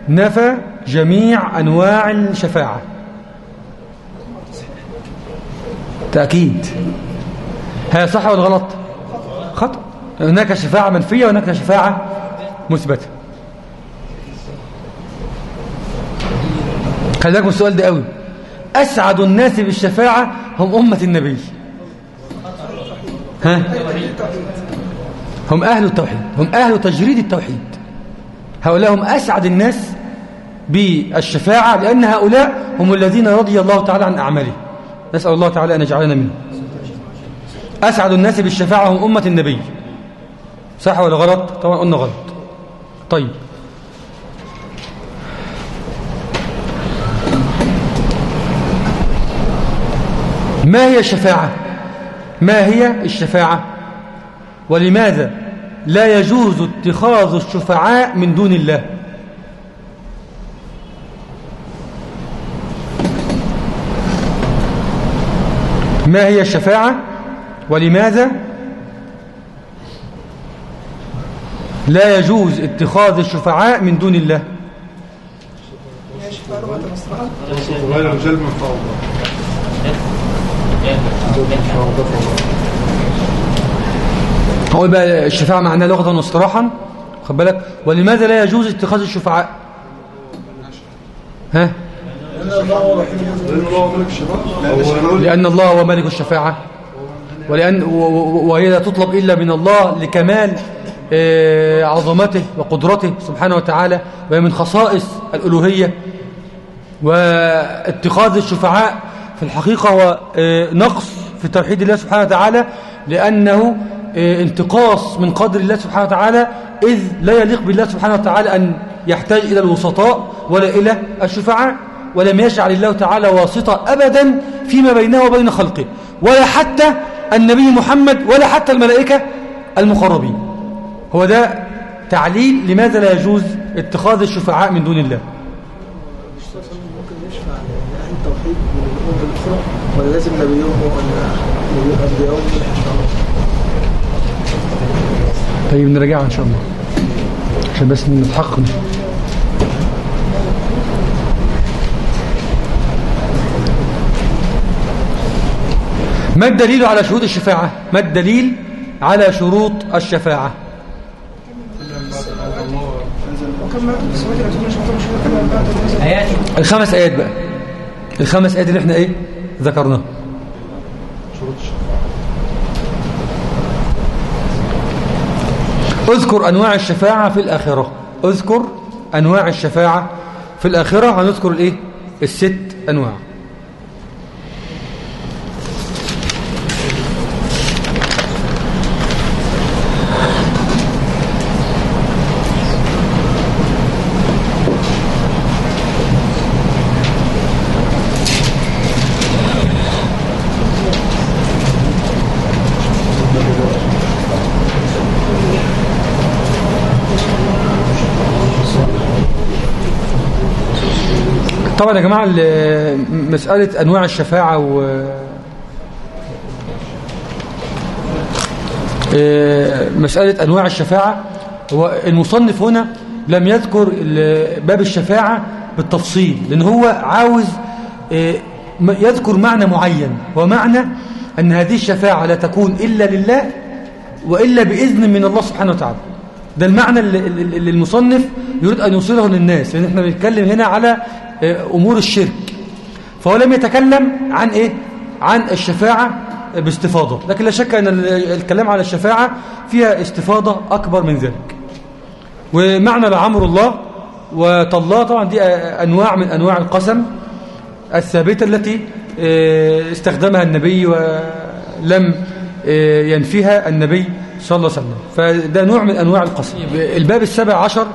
نفى جميع أنواع الشفاعة. تأكيد. هذا صح ولا غلط؟ خطأ. هناك شفاعة منفية وهناك شفاعة مثبتة. خلي بالك من السؤال ده قوي. أسعد الناس بالشفاعة هم أمة النبي. ها؟ هم أهل التوحيد هم أهل تجريد التوحيد. هؤلاء هم أسعد الناس بالشفاعة لأن هؤلاء هم الذين رضي الله تعالى عن أعمالهم نسأل الله تعالى أن يجعلنا منهم. أسعد الناس بالشفاعة هم أمة النبي. صح ولا غلط؟ طبعا قلنا غلط. طيب. ما هي الشفاعة؟ ما هي الشفاعة؟ ولماذا لا يجوز اتخاذ الشفعاء من دون الله؟ ما هي الشفاعة؟ ولماذا لا يجوز اتخاذ الشفعاء من دون الله؟ هي شفاعة لغة المصلحة غير رجال من فوق هقول بقى الشفاعة معناها لغة واصطلاحا خد بالك؟ ولماذا لا يجوز اتخاذ الشفعاء؟ ها؟ لأن الله ملك هو مالك الشفاعة. ولأن وهي لا تطلب إلا من الله لكمال آه، عظمته وقدرته سبحانه وتعالى وهي من خصائص الألوهية. واتخاذ الشفعاء في الحقيقة هو آه، نقص في توحيد الله سبحانه وتعالى لأنه آه، انتقاص من قدر الله سبحانه وتعالى إذ لا يليق بالله سبحانه وتعالى أن يحتاج إلى الوسطاء ولا إلى الشفعاء ولم يجعل الله تعالى واسطة أبدا فيما بينه وبين خلقه ولا حتى النبي محمد ولا حتى الملائكة المقربين. هو ده تعليل لماذا لا يجوز اتخاذ الشفعاء من دون الله ممكن يشفع لأهل التوحيد من الأمم الأخرى ولا لازم نبيهم ولا يشفعوا طيب نراجعها إن شاء الله. عشان بس نتحقق ما الدليل على شروط الشفاعة؟ ما الدليل على شروط الشفاعة؟ الخمس آيات بقى. الخمس آيات اللي إحنا إيه؟ ذكرناها اذكر أنواع الشفاعة في الآخرة. اذكر أنواع الشفاعة في الآخرة. هنذكر الإيه؟ الست أنواع. يا جماعة مسألة أنواع الشفاعة و آه، مسألة أنواع الشفاعة. هو المصنف هنا لم يذكر باب الشفاعة بالتفصيل لأن هو عاوز آه، يذكر معنى معين ومعنى أن هذه الشفاعة لا تكون إلا لله وإلا بإذن من الله سبحانه وتعالى. ده المعنى اللي, المصنف يريد أن يوصله للناس. لأن إحنا بنتكلم هنا على أمور الشرك. فهو لم يتكلم عن إيه؟ عن الشفاعة باستفاضة. لكن لا شك أن ال- الكلام على الشفاعة فيها استفاضة أكبر من ذلك. ومعنى لعمر الله وتالله طبعا دي آه، أنواع من أنواع القسم الثابتة التي آه، استخدمها النبي ولم آه، ينفيها النبي صلى الله عليه وسلم. فده نوع من أنواع القسم. الباب السابع عشر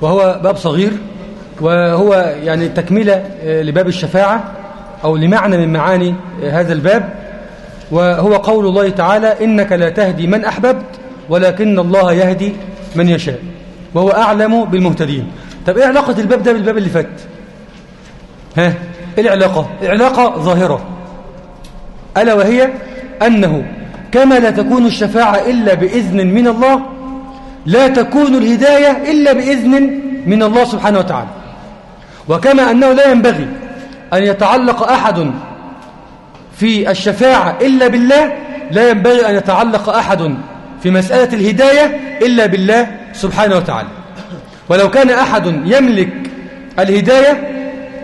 وهو باب صغير وهو يعني تكملة آه، لباب الشفاعة أو لمعنى من معاني آه، هذا الباب. وهو قول الله تعالى إنك لا تهدي من أحببت ولكن الله يهدي من يشاء. وهو أعلم بالمهتدين. طب إيه علاقة الباب ده بالباب اللي فات؟ ها؟ إيه العلاقة؟ العلاقة ظاهرة. ألا وهي أنه كما لا تكون الشفاعة إلا بإذن من الله لا تكون الهداية إلا بإذن من الله سبحانه وتعالى. وكما أنه لا ينبغي أن يتعلق أحد في الشفاعة إلا بالله لا ينبغي أن يتعلق أحد في مسألة الهداية إلا بالله سبحانه وتعالى. ولو كان أحد يملك الهداية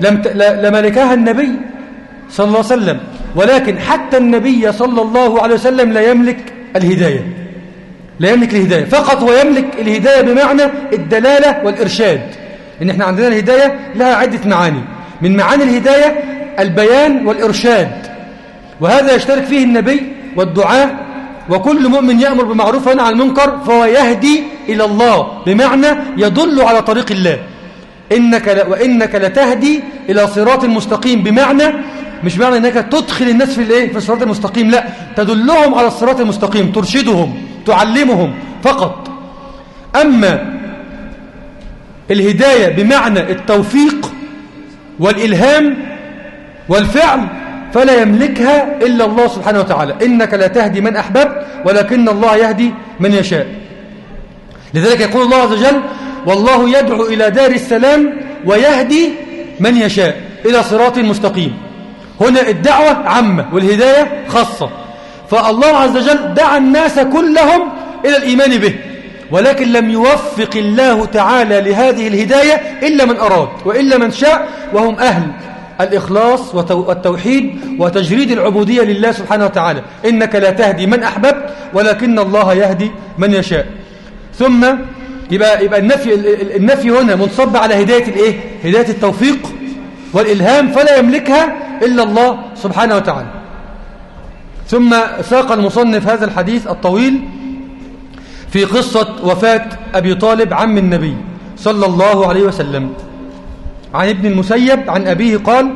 لم لملكها النبي صلى الله عليه وسلم ولكن حتى النبي صلى الله عليه وسلم لا يملك الهداية. لا يملك الهداية فقط هو يملك الهداية بمعنى الدلالة والإرشاد. إن إحنا عندنا الهداية لها عدة معاني. من معاني الهداية البيان والإرشاد. وهذا يشترك فيه النبي والدعاء وكل مؤمن يأمر بمعروف وينهى عن المنكر فهو يهدي إلى الله. بمعنى يدل على طريق الله. إنك. وإنك لتهدي إلى صراط مستقيم. بمعنى مش معنى إنك تدخل الناس في الإيه؟ في الصراط المستقيم. لا تدلهم على الصراط المستقيم. ترشدهم تعلمهم فقط. أما الهداية بمعنى التوفيق والإلهام والفعل فلا يملكها إلا الله سبحانه وتعالى. إنك لا تهدي من أحببت ولكن الله يهدي من يشاء. لذلك يقول الله عز وجل والله يدعو إلى دار السلام ويهدي من يشاء. إلى صراط مستقيم. هنا الدعوة عامة والهداية خاصة. فالله عز وجل دعا الناس كلهم إلى الإيمان به. ولكن لم يوفق الله تعالى لهذه الهداية إلا من أراد وإلا من شاء وهم أهل الإخلاص والتوحيد وتجريد العبودية لله سبحانه وتعالى. إنك لا تهدي من أحببت ولكن الله يهدي من يشاء. ثم يبقى, يبقى النفي, النفي هنا منصب على هداية الإيه؟ هداية التوفيق والإلهام فلا يملكها إلا الله سبحانه وتعالى. ثم ساق المصنف هذا الحديث الطويل في قصة وفاة أبي طالب عم النبي صلى الله عليه وسلم. عن ابن المسيب عن أبيه قال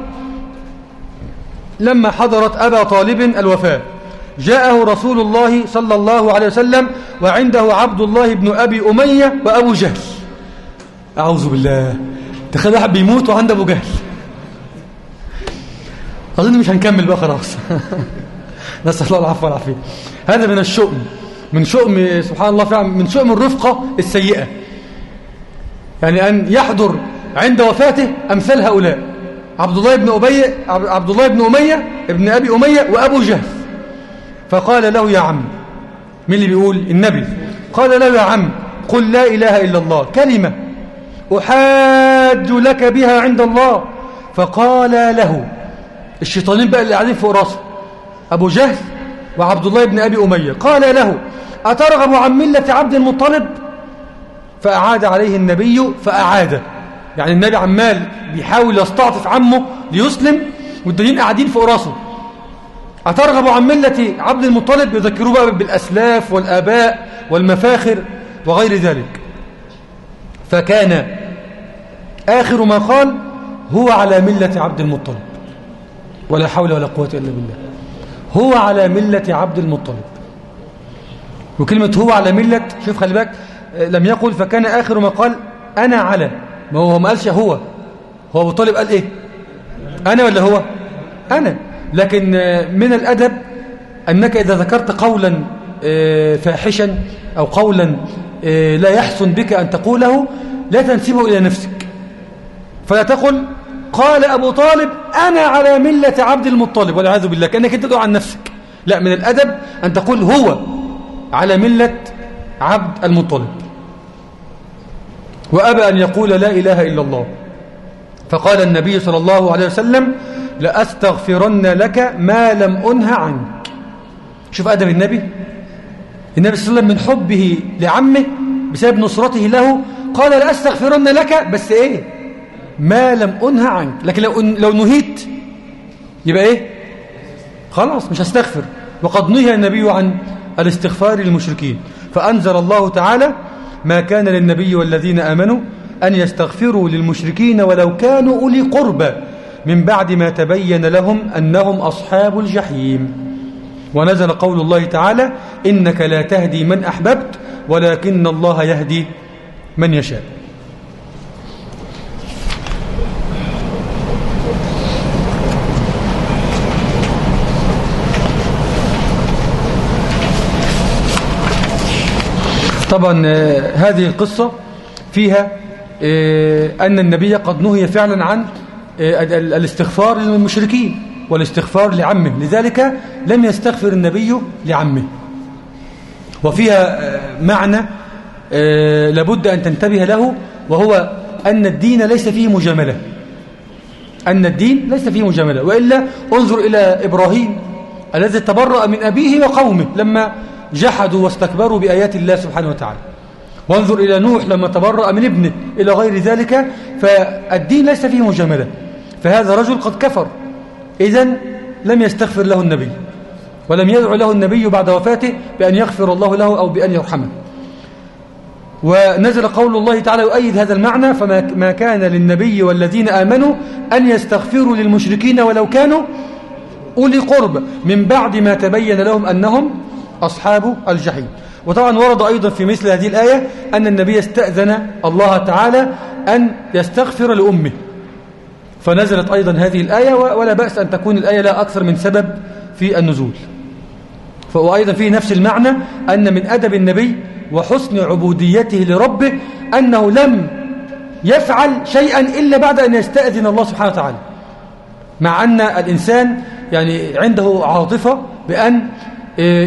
لما حضرت أبا طالب الوفاة جاءه رسول الله صلى الله عليه وسلم وعنده عبد الله بن أبي أمية وأبو جهل. أعوذ بالله تخيل واحد بيموت وعنده أبو جهل. أظن مش هنكمل بقى خلاص. نسأل الله العفو والعافية. هذا من الشؤم. من شؤم سبحان الله فعلا من شؤم الرفقة السيئة. يعني أن يحضر عند وفاته أمثال هؤلاء. عبد الله بن أبي عبد الله بن أمية ابن أبي أمية وأبو جهل. فقال له يا عم مين اللي بيقول؟ النبي. قال له يا عم قل لا إله إلا الله كلمة. أحاج لك بها عند الله. فقال له الشيطانين بقى اللي قاعدين فوق راسه أبو جهل وعبد الله بن أبي أمية. قال له أترغب عن ملة عبد المطلب؟ فأعاد عليه النبي فأعاد. يعني النبي عمال بيحاول يستعطف عمه ليسلم والدليل قاعدين فوق راسه. أترغب عن ملة عبد المطلب؟ يذكروه بقى بالأسلاف والآباء والمفاخر وغير ذلك. فكان آخر ما قال هو على ملة عبد المطلب. ولا حول ولا قوة إلا بالله. هو على ملة عبد المطلب. وكلمة هو على ملة شوف خلي بالك لم يقل فكان آخر ما قال أنا على. ما هو ما قالش هو. هو أبو طالب قال إيه؟ أنا ولا هو؟ أنا. لكن من الأدب أنك إذا ذكرت قولا فاحشا أو قولا لا يحسن بك أن تقوله لا تنسبه إلى نفسك. فلا تقل قال أبو طالب أنا على ملة عبد المطلب والعياذ بالله كأنك أنت تدعو عن نفسك. لا من الأدب أن تقول هو على ملة عبد المطلب. وأبى أن يقول لا إله إلا الله. فقال النبي صلى الله عليه وسلم لأستغفرن لك ما لم أنه عنك. شوف أدب النبي. النبي صلى الله عليه وسلم من حبه لعمه بسبب نصرته له قال لأستغفرن لك بس إيه؟ ما لم أنه عنك. لكن لو, لو نهيت يبقى إيه؟ خلاص مش هستغفر. وقد نهي النبي عن الاستغفار للمشركين. فأنزل الله تعالى ما كان للنبي والذين آمنوا أن يستغفروا للمشركين ولو كانوا أولي قربى من بعد ما تبين لهم أنهم أصحاب الجحيم. ونزل قول الله تعالى إنك لا تهدي من أحببت ولكن الله يهدي من يشاء. طبعا هذه القصة فيها أن النبي قد نهي فعلا عن الاستغفار للمشركين والاستغفار لعمه. لذلك لم يستغفر النبي لعمه. وفيها معنى لابد أن تنتبه له وهو أن الدين ليس فيه مجاملة. أن الدين ليس فيه مجاملة. وإلا انظر إلى إبراهيم الذي تبرأ من أبيه وقومه. لما جحدوا واستكبروا بآيات الله سبحانه وتعالى. وانظر إلى نوح لما تبرأ من ابنه إلى غير ذلك فالدين ليس فيه مجاملة. فهذا رجل قد كفر. إذا لم يستغفر له النبي ولم يدعو له النبي بعد وفاته بأن يغفر الله له أو بأن يرحمه. ونزل قول الله تعالى يؤيد هذا المعنى فما ما كان للنبي والذين آمنوا أن يستغفروا للمشركين ولو كانوا أولي قرب. من بعد ما تبين لهم أنهم أصحاب الجحيم. وطبعا ورد أيضا في مثل هذه الآية أن النبي استأذن الله تعالى أن يستغفر لأمه. فنزلت أيضا هذه الآية ولا بأس أن تكون الآية لا أكثر من سبب في النزول. وأيضا فيه نفس المعنى أن من أدب النبي وحسن عبوديته لربه أنه لم يفعل شيئا إلا بعد أن يستأذن الله سبحانه وتعالى. مع أن الإنسان يعني عنده عاطفة بأن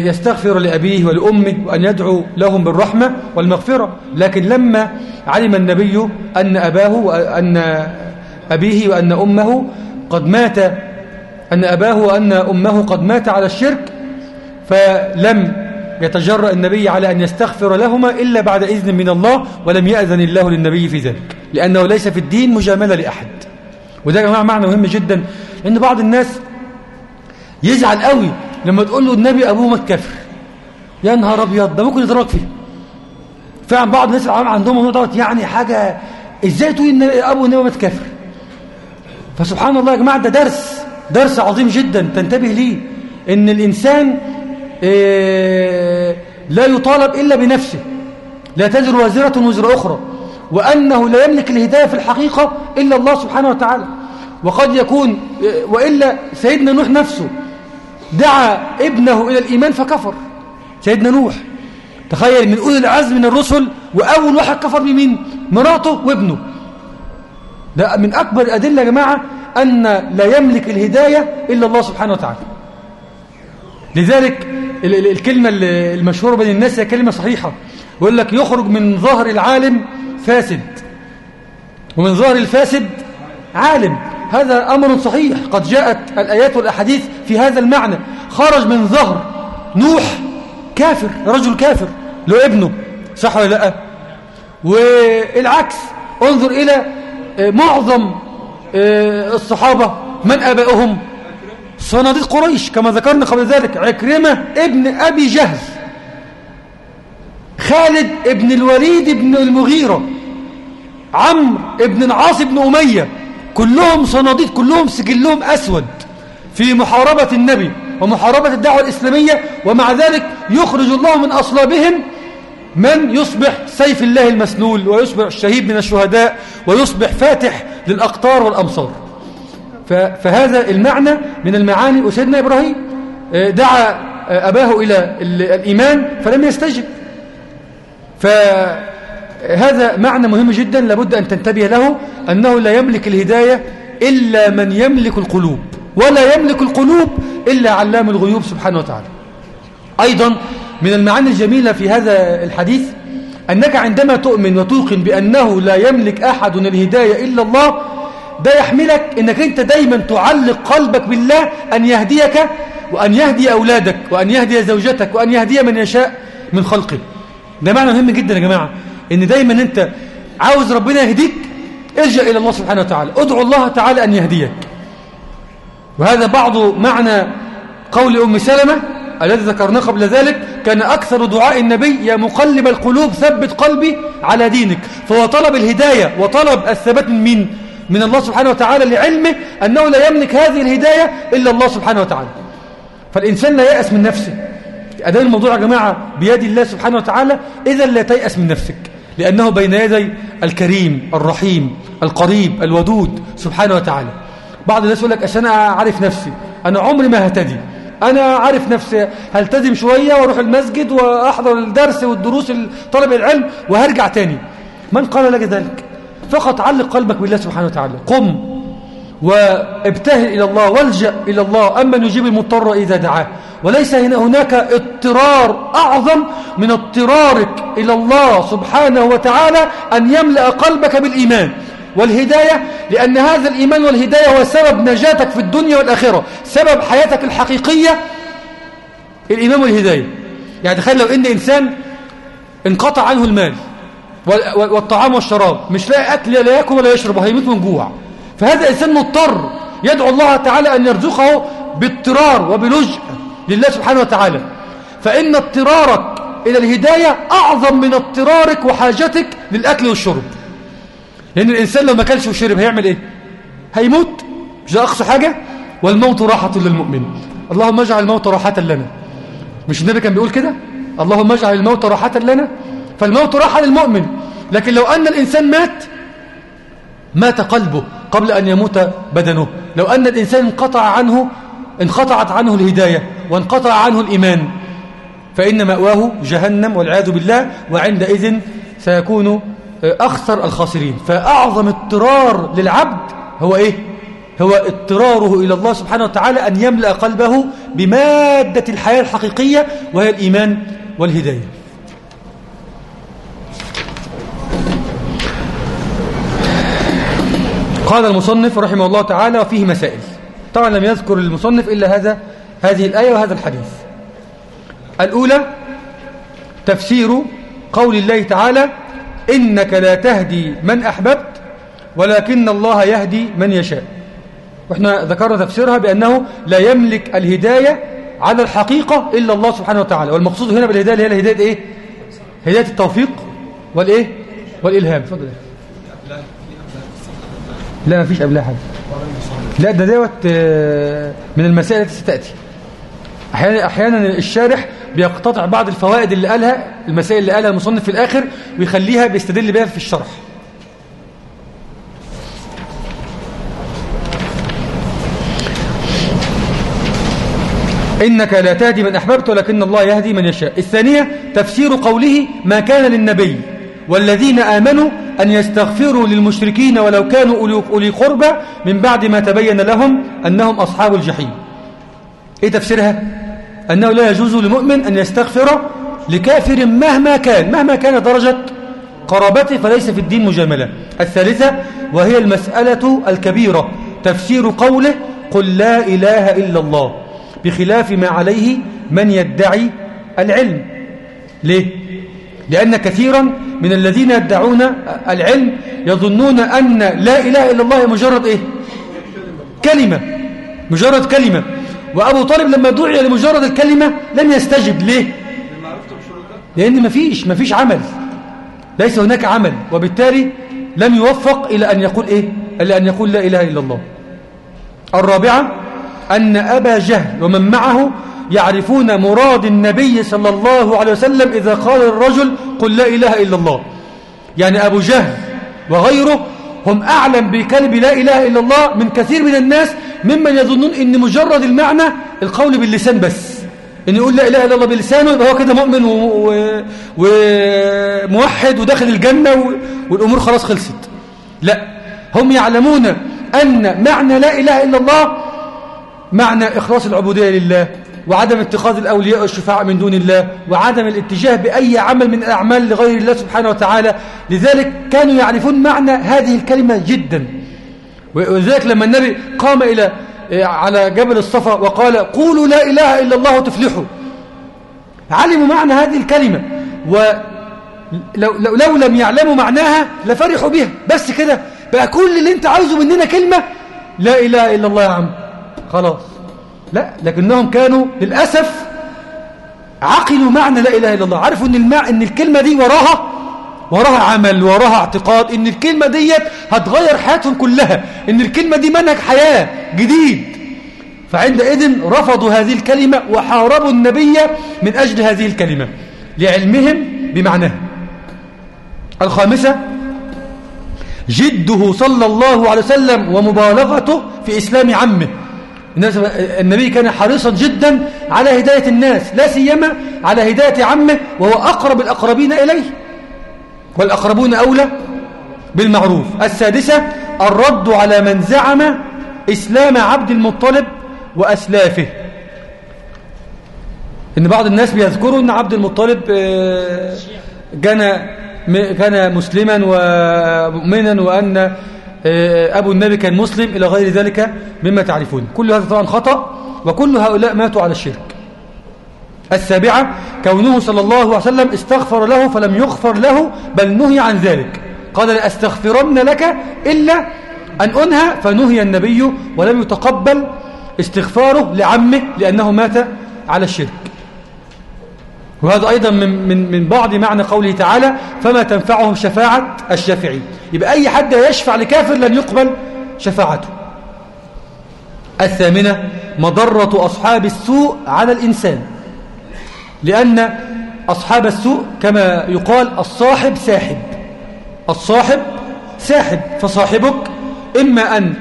يستغفر لأبيه ولأمه وأن يدعو لهم بالرحمة والمغفرة. لكن لما علم النبي أن أباه وأن أبيه وأن أمه قد مات أن أباه وأن أمه قد مات على الشرك فلم يتجرأ النبي على أن يستغفر لهما إلا بعد إذن من الله ولم يأذن الله للنبي في ذلك لأنه ليس في الدين مجاملة لأحد. وده يا جماعة معنى مهم جدا لأن بعض الناس يزعل قوي لما تقول له النبي أبوه مات كافر. يا نهار أبيض ده ممكن يضربك فيه فعلا بعض الناس العام عندهم الموضوع دوت يعني حاجة إزاي تقول إن أبو النبي مات كافر؟ فسبحان الله يا جماعة ده درس درس عظيم جدا تنتبه ليه. إن الإنسان إيه لا يطالب إلا بنفسه. لا تزر وازرة وزر أخرى. وأنه لا يملك الهداية في الحقيقة إلا الله سبحانه وتعالى. وقد يكون وإلا سيدنا نوح نفسه دعا ابنه إلى الإيمان فكفر. سيدنا نوح تخيل من أولي العزم من الرسل وأول واحد كفر بمين مراته وابنه. ده من أكبر الأدلة يا جماعة أن لا يملك الهداية إلا الله سبحانه وتعالى. لذلك الكلمة المشهورة بين الناس هي كلمة صحيحة. يقول لك يخرج من ظهر العالم فاسد. ومن ظهر الفاسد عالم. هذا أمر صحيح. قد جاءت الآيات والأحاديث في هذا المعنى. خرج من ظهر نوح كافر رجل كافر له ابنه. صح ولا لأ؟ والعكس. انظر إلى معظم الصحابة. من أبائهم صناديق قريش كما ذكرنا قبل ذلك. عكرمة ابن أبي جهل خالد ابن الوليد ابن المغيرة. عمرو ابن العاص ابن أمية. كلهم صناديق كلهم سجلهم أسود في محاربة النبي ومحاربة الدعوة الإسلامية ومع ذلك يخرج الله من أصلابهم من يصبح سيف الله المسنول ويصبح الشهيد من الشهداء ويصبح فاتح للأقطار والأمصار. فهذا المعنى من المعاني. وسيدنا إبراهيم دعا أباه إلى الإيمان فلم يستجب. فهذا معنى مهم جدا لابد أن تنتبه له أنه لا يملك الهداية إلا من يملك القلوب ولا يملك القلوب إلا علام الغيوب سبحانه وتعالى. أيضا من المعاني الجميلة في هذا الحديث أنك عندما تؤمن وتوقن بأنه لا يملك أحد الهداية إلا الله ده يحملك أنك أنت دايما تعلق قلبك بالله أن يهديك وأن يهدي أولادك وأن يهدي زوجتك وأن يهدي من يشاء من خلقه. ده معنى مهم جدا يا جماعة. أن دايما أنت عاوز ربنا يهديك ارجع إلى الله سبحانه وتعالى. ادعو الله تعالى أن يهديك. وهذا بعض معنى قول أم سلمة الذي ذكرناه قبل ذلك كان أكثر دعاء النبي يا مقلب القلوب ثبت قلبي على دينك. فهو طلب الهداية وطلب الثبات من مين؟ من الله سبحانه وتعالى لعلمه أنه لا يملك هذه الهداية إلا الله سبحانه وتعالى. فالإنسان لا يأس من نفسه. أداء الموضوع يا جماعة بيد الله سبحانه وتعالى. إذا لا تيأس من نفسك لأنه بين يدي الكريم الرحيم القريب الودود سبحانه وتعالى. بعض الناس يقول لك عشان أنا عارف نفسي أنا عمري ما هتدي. أنا عارف نفسي هلتزم شوية وأروح المسجد وأحضر الدرس والدروس طلب العلم وهرجع تاني. من قال لك ذلك؟ فقط علق قلبك بالله سبحانه وتعالى. قم وابتهل إلى الله والجأ إلى الله. أما يجيب المضطر إذا دعاه. وليس هناك اضطرار أعظم من اضطرارك إلى الله سبحانه وتعالى أن يملأ قلبك بالإيمان والهداية لأن هذا الإيمان والهداية هو سبب نجاتك في الدنيا والآخرة سبب حياتك الحقيقية الإيمان والهداية. يعني تخيل لو إن إنسان انقطع عنه المال والطعام والشراب مش لاقي أكل لا يأكل ولا يشرب وهيموت من جوع. فهذا إنسان مضطر يدعو الله تعالى أن يرزقه باضطرار وبلجأ. لله سبحانه وتعالى. فإن اضطرارك إلى الهداية أعظم من اضطرارك وحاجتك للأكل والشرب. لأن الإنسان لو ما كلش وشرب هيعمل إيه؟ هيموت. مش ده أقصى حاجة؟ والموت راحة للمؤمن. اللهم اجعل الموت راحة لنا. مش النبي كان بيقول كده؟ اللهم اجعل الموت راحة لنا. فالموت راحة للمؤمن. لكن لو أن الإنسان مات مات قلبه قبل أن يموت بدنه. لو أن الإنسان انقطع عنه انقطعت عنه الهداية وانقطع عنه الإيمان. فإن مأواه جهنم والعياذ بالله وعندئذ سيكون أخسر الخاسرين. فأعظم اضطرار للعبد هو إيه؟ هو اضطراره إلى الله سبحانه وتعالى أن يملأ قلبه بمادة الحياة الحقيقية وهي الإيمان والهداية. قال المصنف رحمه الله تعالى وفيه مسائل. طبعا لم يذكر المصنف إلا هذا هذه الآية وهذا الحديث الأولى تفسير قول الله تعالى إنك لا تهدي من أحببت ولكن الله يهدي من يشاء وإحنا ذكرنا تفسيرها بأنه لا يملك الهداية على الحقيقة إلا الله سبحانه وتعالى والمقصود هنا بالهداية هي الهداية إيه؟ هداية التوفيق والإيه؟ والإلهام فضل لا ما فيش قبلها حاجة. لا ده دوت من المسائل التي ستأتي. أحيانا, أحيانا الشارح بيقتطع بعض الفوائد اللي قالها المسائل اللي قالها المصنف في الآخر ويخليها بيستدل بها في الشرح. إنك لا تهدي من أحببت ولكن الله يهدي من يشاء. الثانية تفسير قوله ما كان للنبي والذين آمنوا أن يستغفروا للمشركين ولو كانوا أولي قربى من بعد ما تبين لهم أنهم أصحاب الجحيم إيه تفسيرها؟ أنه لا يجوز لمؤمن أن يستغفر لكافر مهما كان مهما كان درجة قرابته فليس في الدين مجاملة الثالثة وهي المسألة الكبيرة تفسير قوله قل لا إله إلا الله بخلاف ما عليه من يدعي العلم ليه؟ لأن كثيرا من الذين يدعون العلم يظنون أن لا إله إلا الله مجرد إيه؟ كلمة مجرد كلمة وأبو طالب لما دعي لمجرد الكلمة لم يستجب ليه؟ لأن مفيش مفيش عمل ليس هناك عمل وبالتالي لم يوفق إلى أن يقول إيه؟ إلى أن يقول لا إله إلا الله الرابعة أن أبا جهل ومن معه يعرفون مراد النبي صلى الله عليه وسلم إذا قال الرجل قل لا إله إلا الله. يعني أبو جهل وغيره هم أعلم بكلمة لا إله إلا الله من كثير من الناس ممن يظنون أن مجرد المعنى القول باللسان بس. أن يقول لا إله إلا الله بلسانه يبقى هو كده مؤمن وموحد وداخل الجنة والأمور خلاص خلصت. لا هم يعلمون أن معنى لا إله إلا الله معنى إخلاص العبودية لله. وعدم اتخاذ الأولياء والشفاعة من دون الله وعدم الاتجاه بأي عمل من الأعمال لغير الله سبحانه وتعالى. لذلك كانوا يعرفون معنى هذه الكلمة جدا. ولذلك لما النبي قام إلى على جبل الصفا وقال قولوا لا إله إلا الله تفلحوا علموا معنى هذه الكلمة. ولو لو, لو لم يعلموا معناها لفرحوا بها. بس كده بقى كل اللي أنت عاوزه مننا كلمة لا إله إلا الله يا عم. خلاص. لا لكنهم كانوا للأسف عقلوا معنى لا إله إلا الله. عرفوا إن, المع... إن الكلمة دي وراها وراها عمل وراها اعتقاد إن الكلمة ديت هتغير حياتهم كلها إن الكلمة دي منهج حياة جديد. فعندئذ رفضوا هذه الكلمة وحاربوا النبي من أجل هذه الكلمة لعلمهم بمعناها الخامسة جده صلى الله عليه وسلم ومبالغته في إسلام عمه. النبي كان حريصا جدا على هداية الناس لا سيما على هداية عمه وهو أقرب الأقربين إليه. والأقربون أولى بالمعروف. السادسة الرد على من زعم إسلام عبد المطلب وأسلافه. إن بعض الناس بيذكروا أن عبد المطلب كان كان مسلما ومؤمنا وأن أبو النبي كان مسلم إلى غير ذلك مما تعرفون. كل هذا طبعا خطأ وكل هؤلاء ماتوا على الشرك. السابعة كونه صلى الله عليه وسلم استغفر له فلم يغفر له بل نهي عن ذلك. قال لأستغفرن لك إلا أن أنهى فنهي النبي ولم يتقبل استغفاره لعمه لأنه مات على الشرك. وهذا أيضا من, من, من بعض معنى قوله تعالى فما تنفعهم شفاعة الشافعين يبقى أي حد يشفع لكافر لن يقبل شفاعته. الثامنة مضرة أصحاب السوء على الإنسان. لأن أصحاب السوء كما يقال الصاحب ساحب. الصاحب ساحب فصاحبك إما أن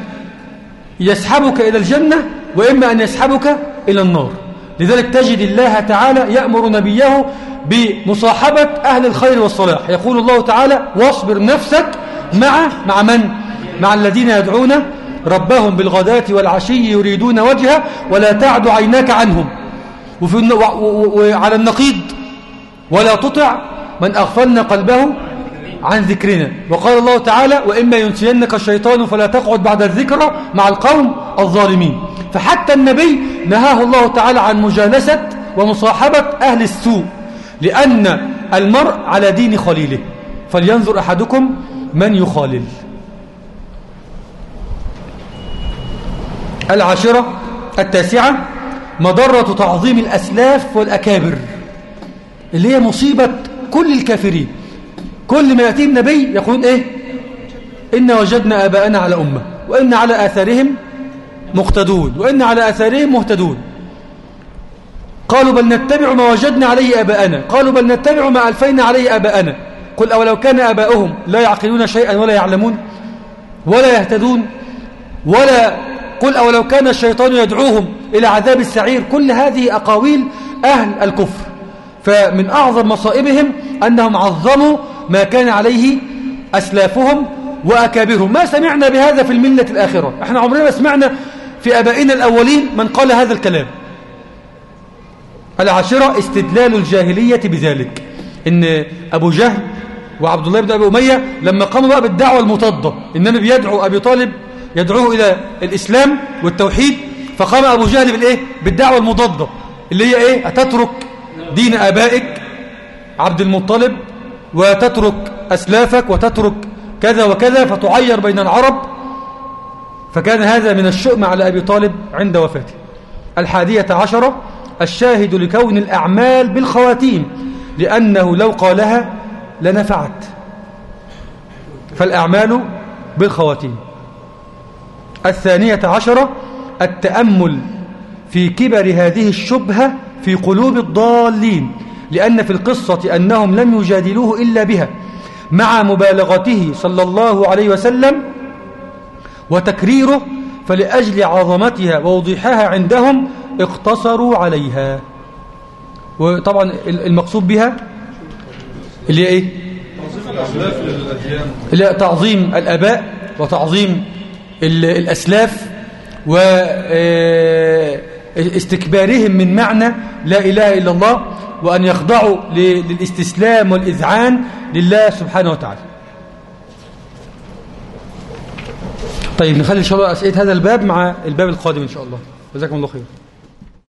يسحبك إلى الجنة وإما أن يسحبك إلى النار. لذلك تجد الله تعالى يأمر نبيه بمصاحبة أهل الخير والصلاح. يقول الله تعالى واصبر نفسك مع مع من؟ مع الذين يدعون ربهم بالغداة والعشي يريدون وجهه ولا تعد عيناك عنهم. وفي وعلى النقيض ولا تطع من أغفلنا قلبه عن ذكرنا. وقال الله تعالى وإما ينسينك الشيطان فلا تقعد بعد الذكرى مع القوم الظالمين. فحتى النبي نهاه الله تعالى عن مجالسة ومصاحبة أهل السوء لأن المرء على دين خليله. فلينظر أحدكم من يخالل. العاشرة التاسعة مضرة تعظيم الأسلاف والأكابر اللي هي مصيبة كل الكافرين. كل ما يأتي النبي يقولون إيه؟ إن وجدنا آباءنا على أمة وإن على آثارهم مقتدون وإن على آثارهم مهتدون. قالوا بل نتبع ما وجدنا عليه آباءنا. قالوا بل نتبع ما ألفينا عليه آباءنا. قل أولو كان آباؤهم لا يعقلون شيئا ولا يعلمون ولا يهتدون ولا قل أولو كان الشيطان يدعوهم إلى عذاب السعير. كل هذه أقاويل أهل الكفر. فمن أعظم مصائبهم أنهم عظموا ما كان عليه أسلافهم وأكابرهم. ما سمعنا بهذا في الملة الآخرة. إحنا عمرنا ما سمعنا في أبائنا الأولين من قال هذا الكلام. العاشرة استدلال الجاهلية بذلك إن أبو جهل وعبد الله بن أبي أمية لما قاموا بقى بالدعوة المضادة إنما بيدعو أبي طالب يدعوه إلى الإسلام والتوحيد فقام أبو جهل بالإيه؟ بالدعوة المضادة اللي هي إيه؟ أتترك دين آبائك عبد المطلب وتترك أسلافك وتترك كذا وكذا فتعير بين العرب فكان هذا من الشؤم على أبي طالب عند وفاته. الحادية عشرة الشاهد لكون الأعمال بالخواتيم لأنه لو قالها لنفعت. فالأعمال بالخواتيم. الثانية عشرة التأمل في كبر هذه الشبهة في قلوب الضالين لأن في القصة أنهم لم يجادلوه إلا بها مع مبالغته صلى الله عليه وسلم وتكريره فلأجل عظمتها ووضيحها عندهم اقتصروا عليها. وطبعا المقصود بها اللي هي إيه؟ اللي هي تعظيم الأباء وتعظيم الأسلاف واستكبارهم من معنى لا إله إلا الله وأن يخضعوا للاستسلام والإذعان لله سبحانه وتعالى. طيب نخلي إن شاء الله أسئلة هذا الباب مع الباب القادم إن شاء الله. جزاكم الله خير.